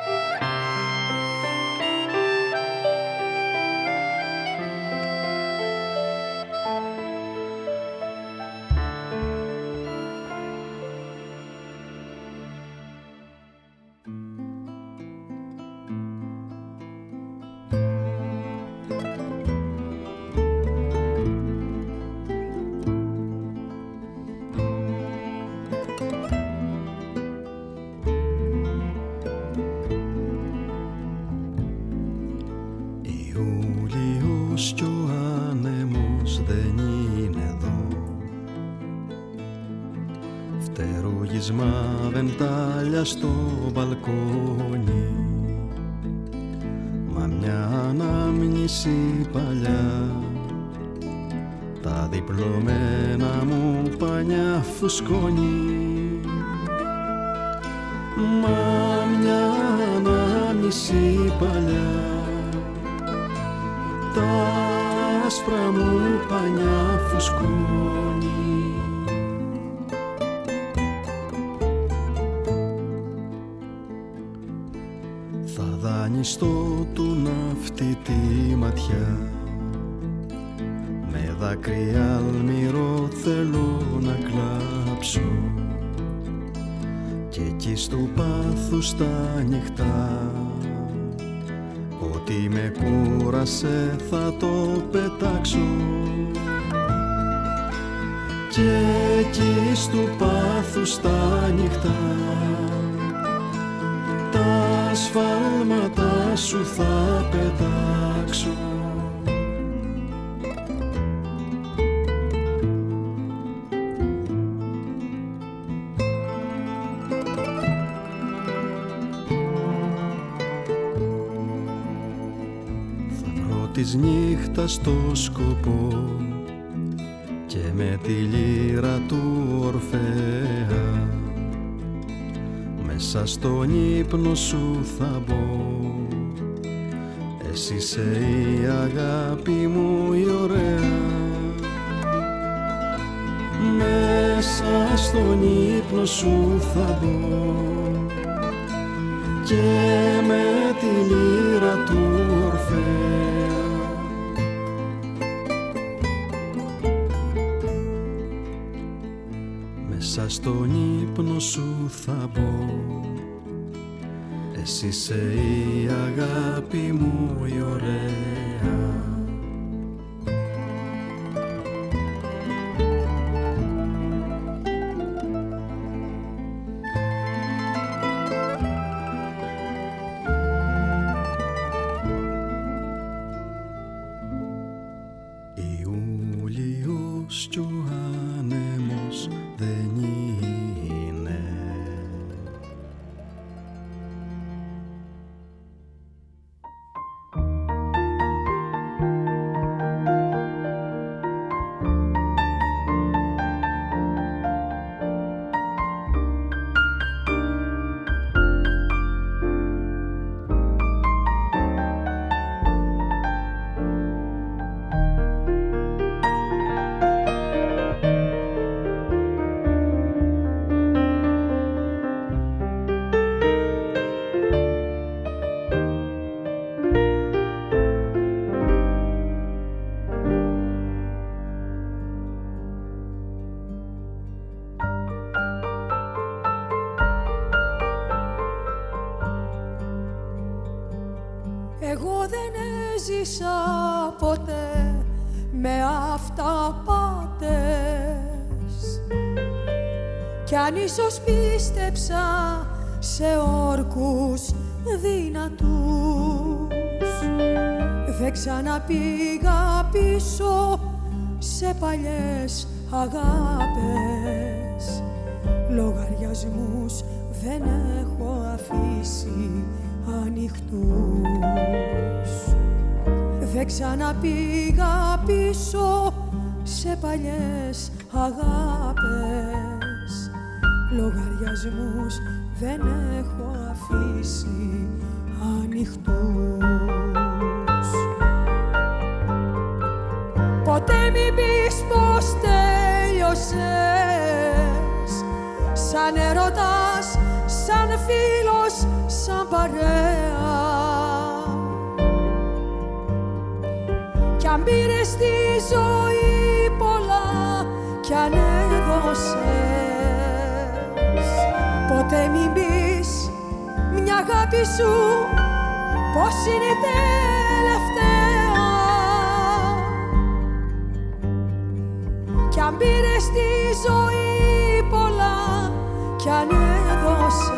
Speaker 15: Βεντάλια στο μπαλκόνι. Μα μια ανάμνηση παλιά. Τα διπλωμένα μου πανιά φουσκώνει. Μα μια ανάμνηση παλιά. Τα άσπρα μου πανιά φουσκώνει πάθους τα νυχτά. Ό,τι με κούρασε θα το πετάξω. Και εκεί στου πάθους τα νυχτά Τα σφάλματα σου θα πετάξω σκοπό και με τη λύρα του Ορφέα μέσα στον ύπνο σου θα μπω. Εσύ είσαι η αγάπη μου η ωραία. Μέσα στον ύπνο σου θα μπω. Και με τη λύρα του εσύ
Speaker 4: αν ίσως πίστεψα σε όρκους δυνατούς. Δεν ξαναπήγα πίσω σε παλιές αγάπες. Λογαριασμούς δεν έχω αφήσει ανοιχτούς. Δεν ξαναπήγα πίσω σε παλιές αγάπες λογαριασμούς δεν έχω αφήσει ανοιχτούς. Ποτέ μη πεις πως τέλειωσες. Σαν ερωτάς, σαν φίλος, σαν παρέα. Κι αν αγάπη σου πως είναι η τελευταία. Κι αν πήρες τη ζωή πολλά κι αν έδωσες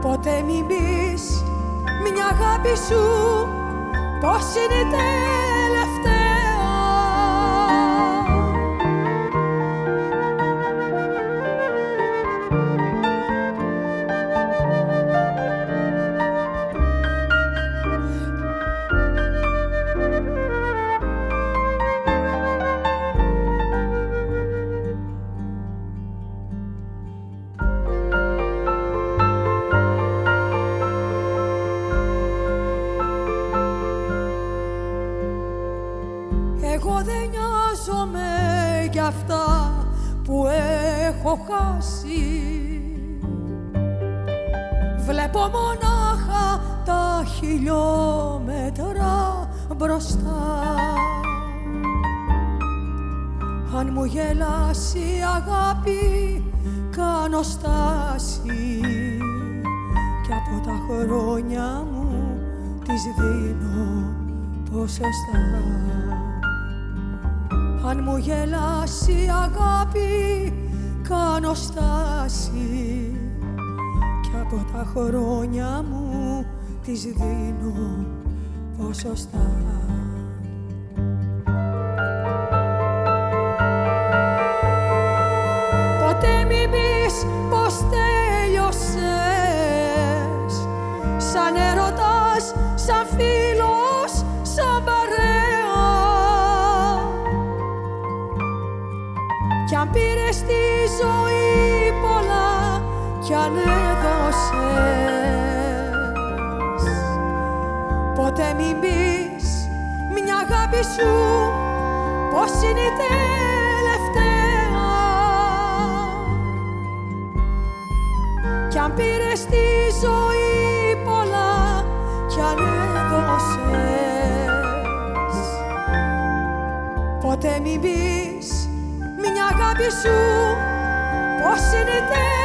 Speaker 4: ποτέ μην πεις μια αγάπη σου πως είναι η τελευταία κάνω στάση και από τα χρόνια μου τις δίνω ποσοστά δεν έδωσες. Ποτέ μη πεις
Speaker 13: μια αγάπη σου πως είναι η τελευταία. Κι αν πήρες στη ζωή πολλά κι αν έδωσες. Ποτέ μη πεις μια αγάπη σου πως είναι η τελευταία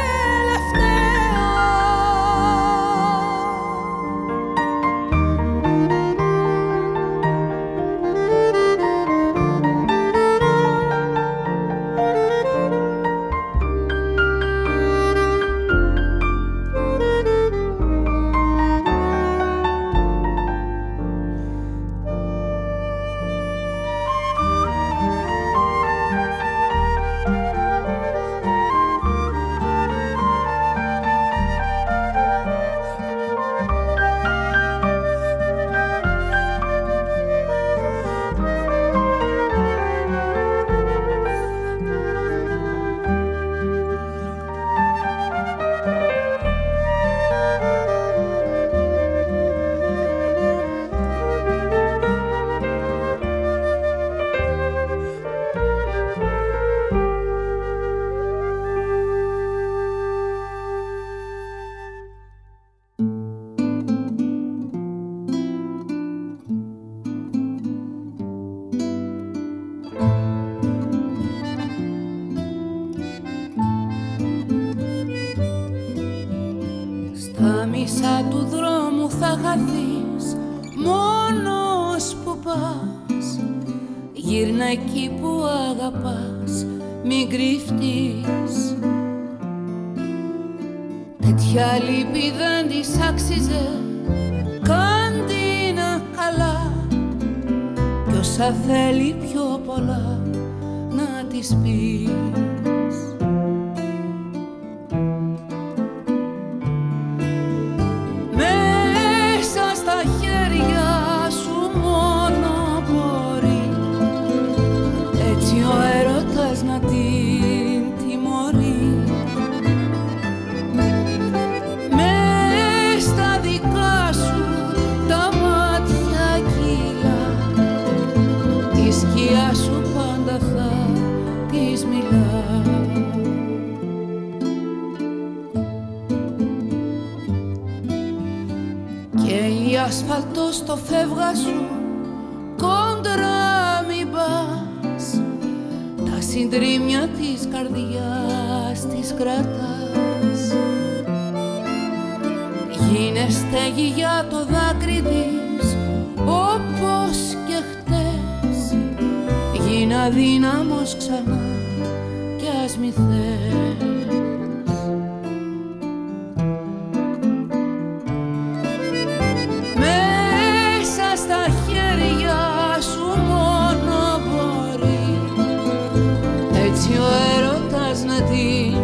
Speaker 22: τη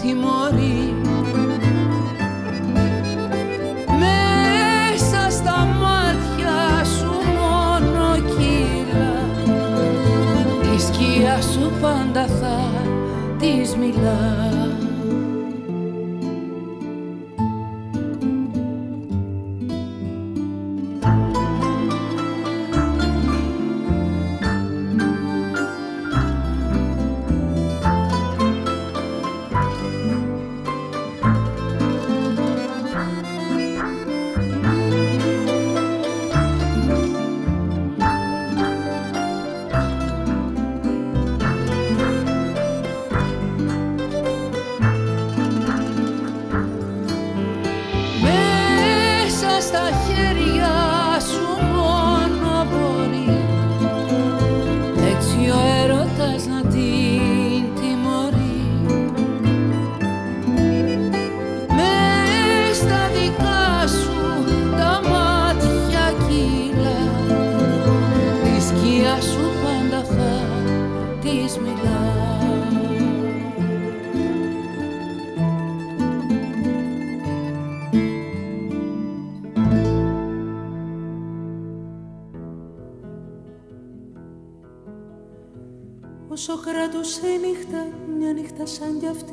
Speaker 22: τιμωρεί. Μέσα στα μάτια σου μόνο κύλα η σκιά σου πάντα θα της
Speaker 5: μιλάς.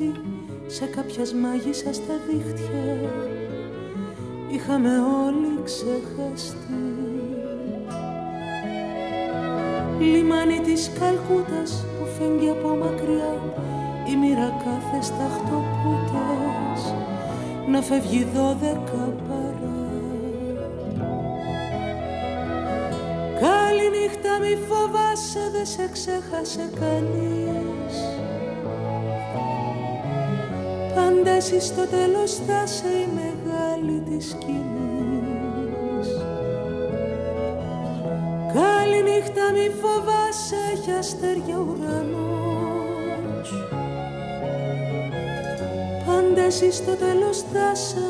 Speaker 5: Σαν κι αυτή σε κάποιας μάγισσα στα δίχτυα. Είχαμε όλοι ξεχαστεί. Λιμάνι της Καλκούτας που φεύγει από μακριά η μοίρα κάθε σταχτοπούτας να φεύγει δώδεκα παρά. Καληνύχτα μη φοβάσαι δεν σε ξέχασε κανείς Πάντα εσύ στο τέλος θα σε η μεγάλη της σκηνής. Καληνύχτα μη φοβάσαι έχει αστέρια ουρανός. Πάντα εσύ στο τέλος θα σε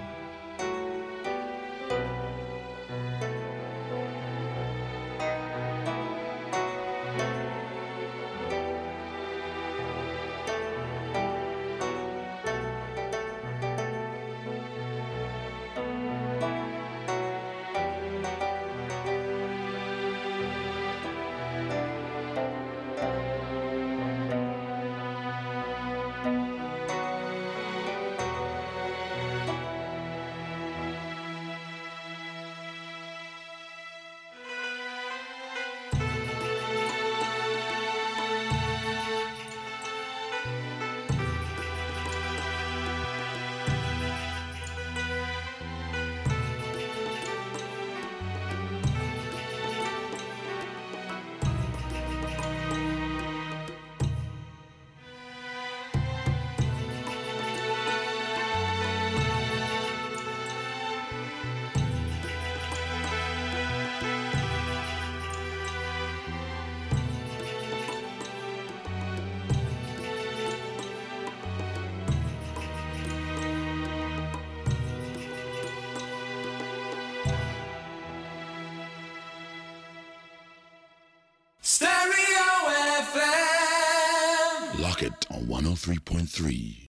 Speaker 23: 103.3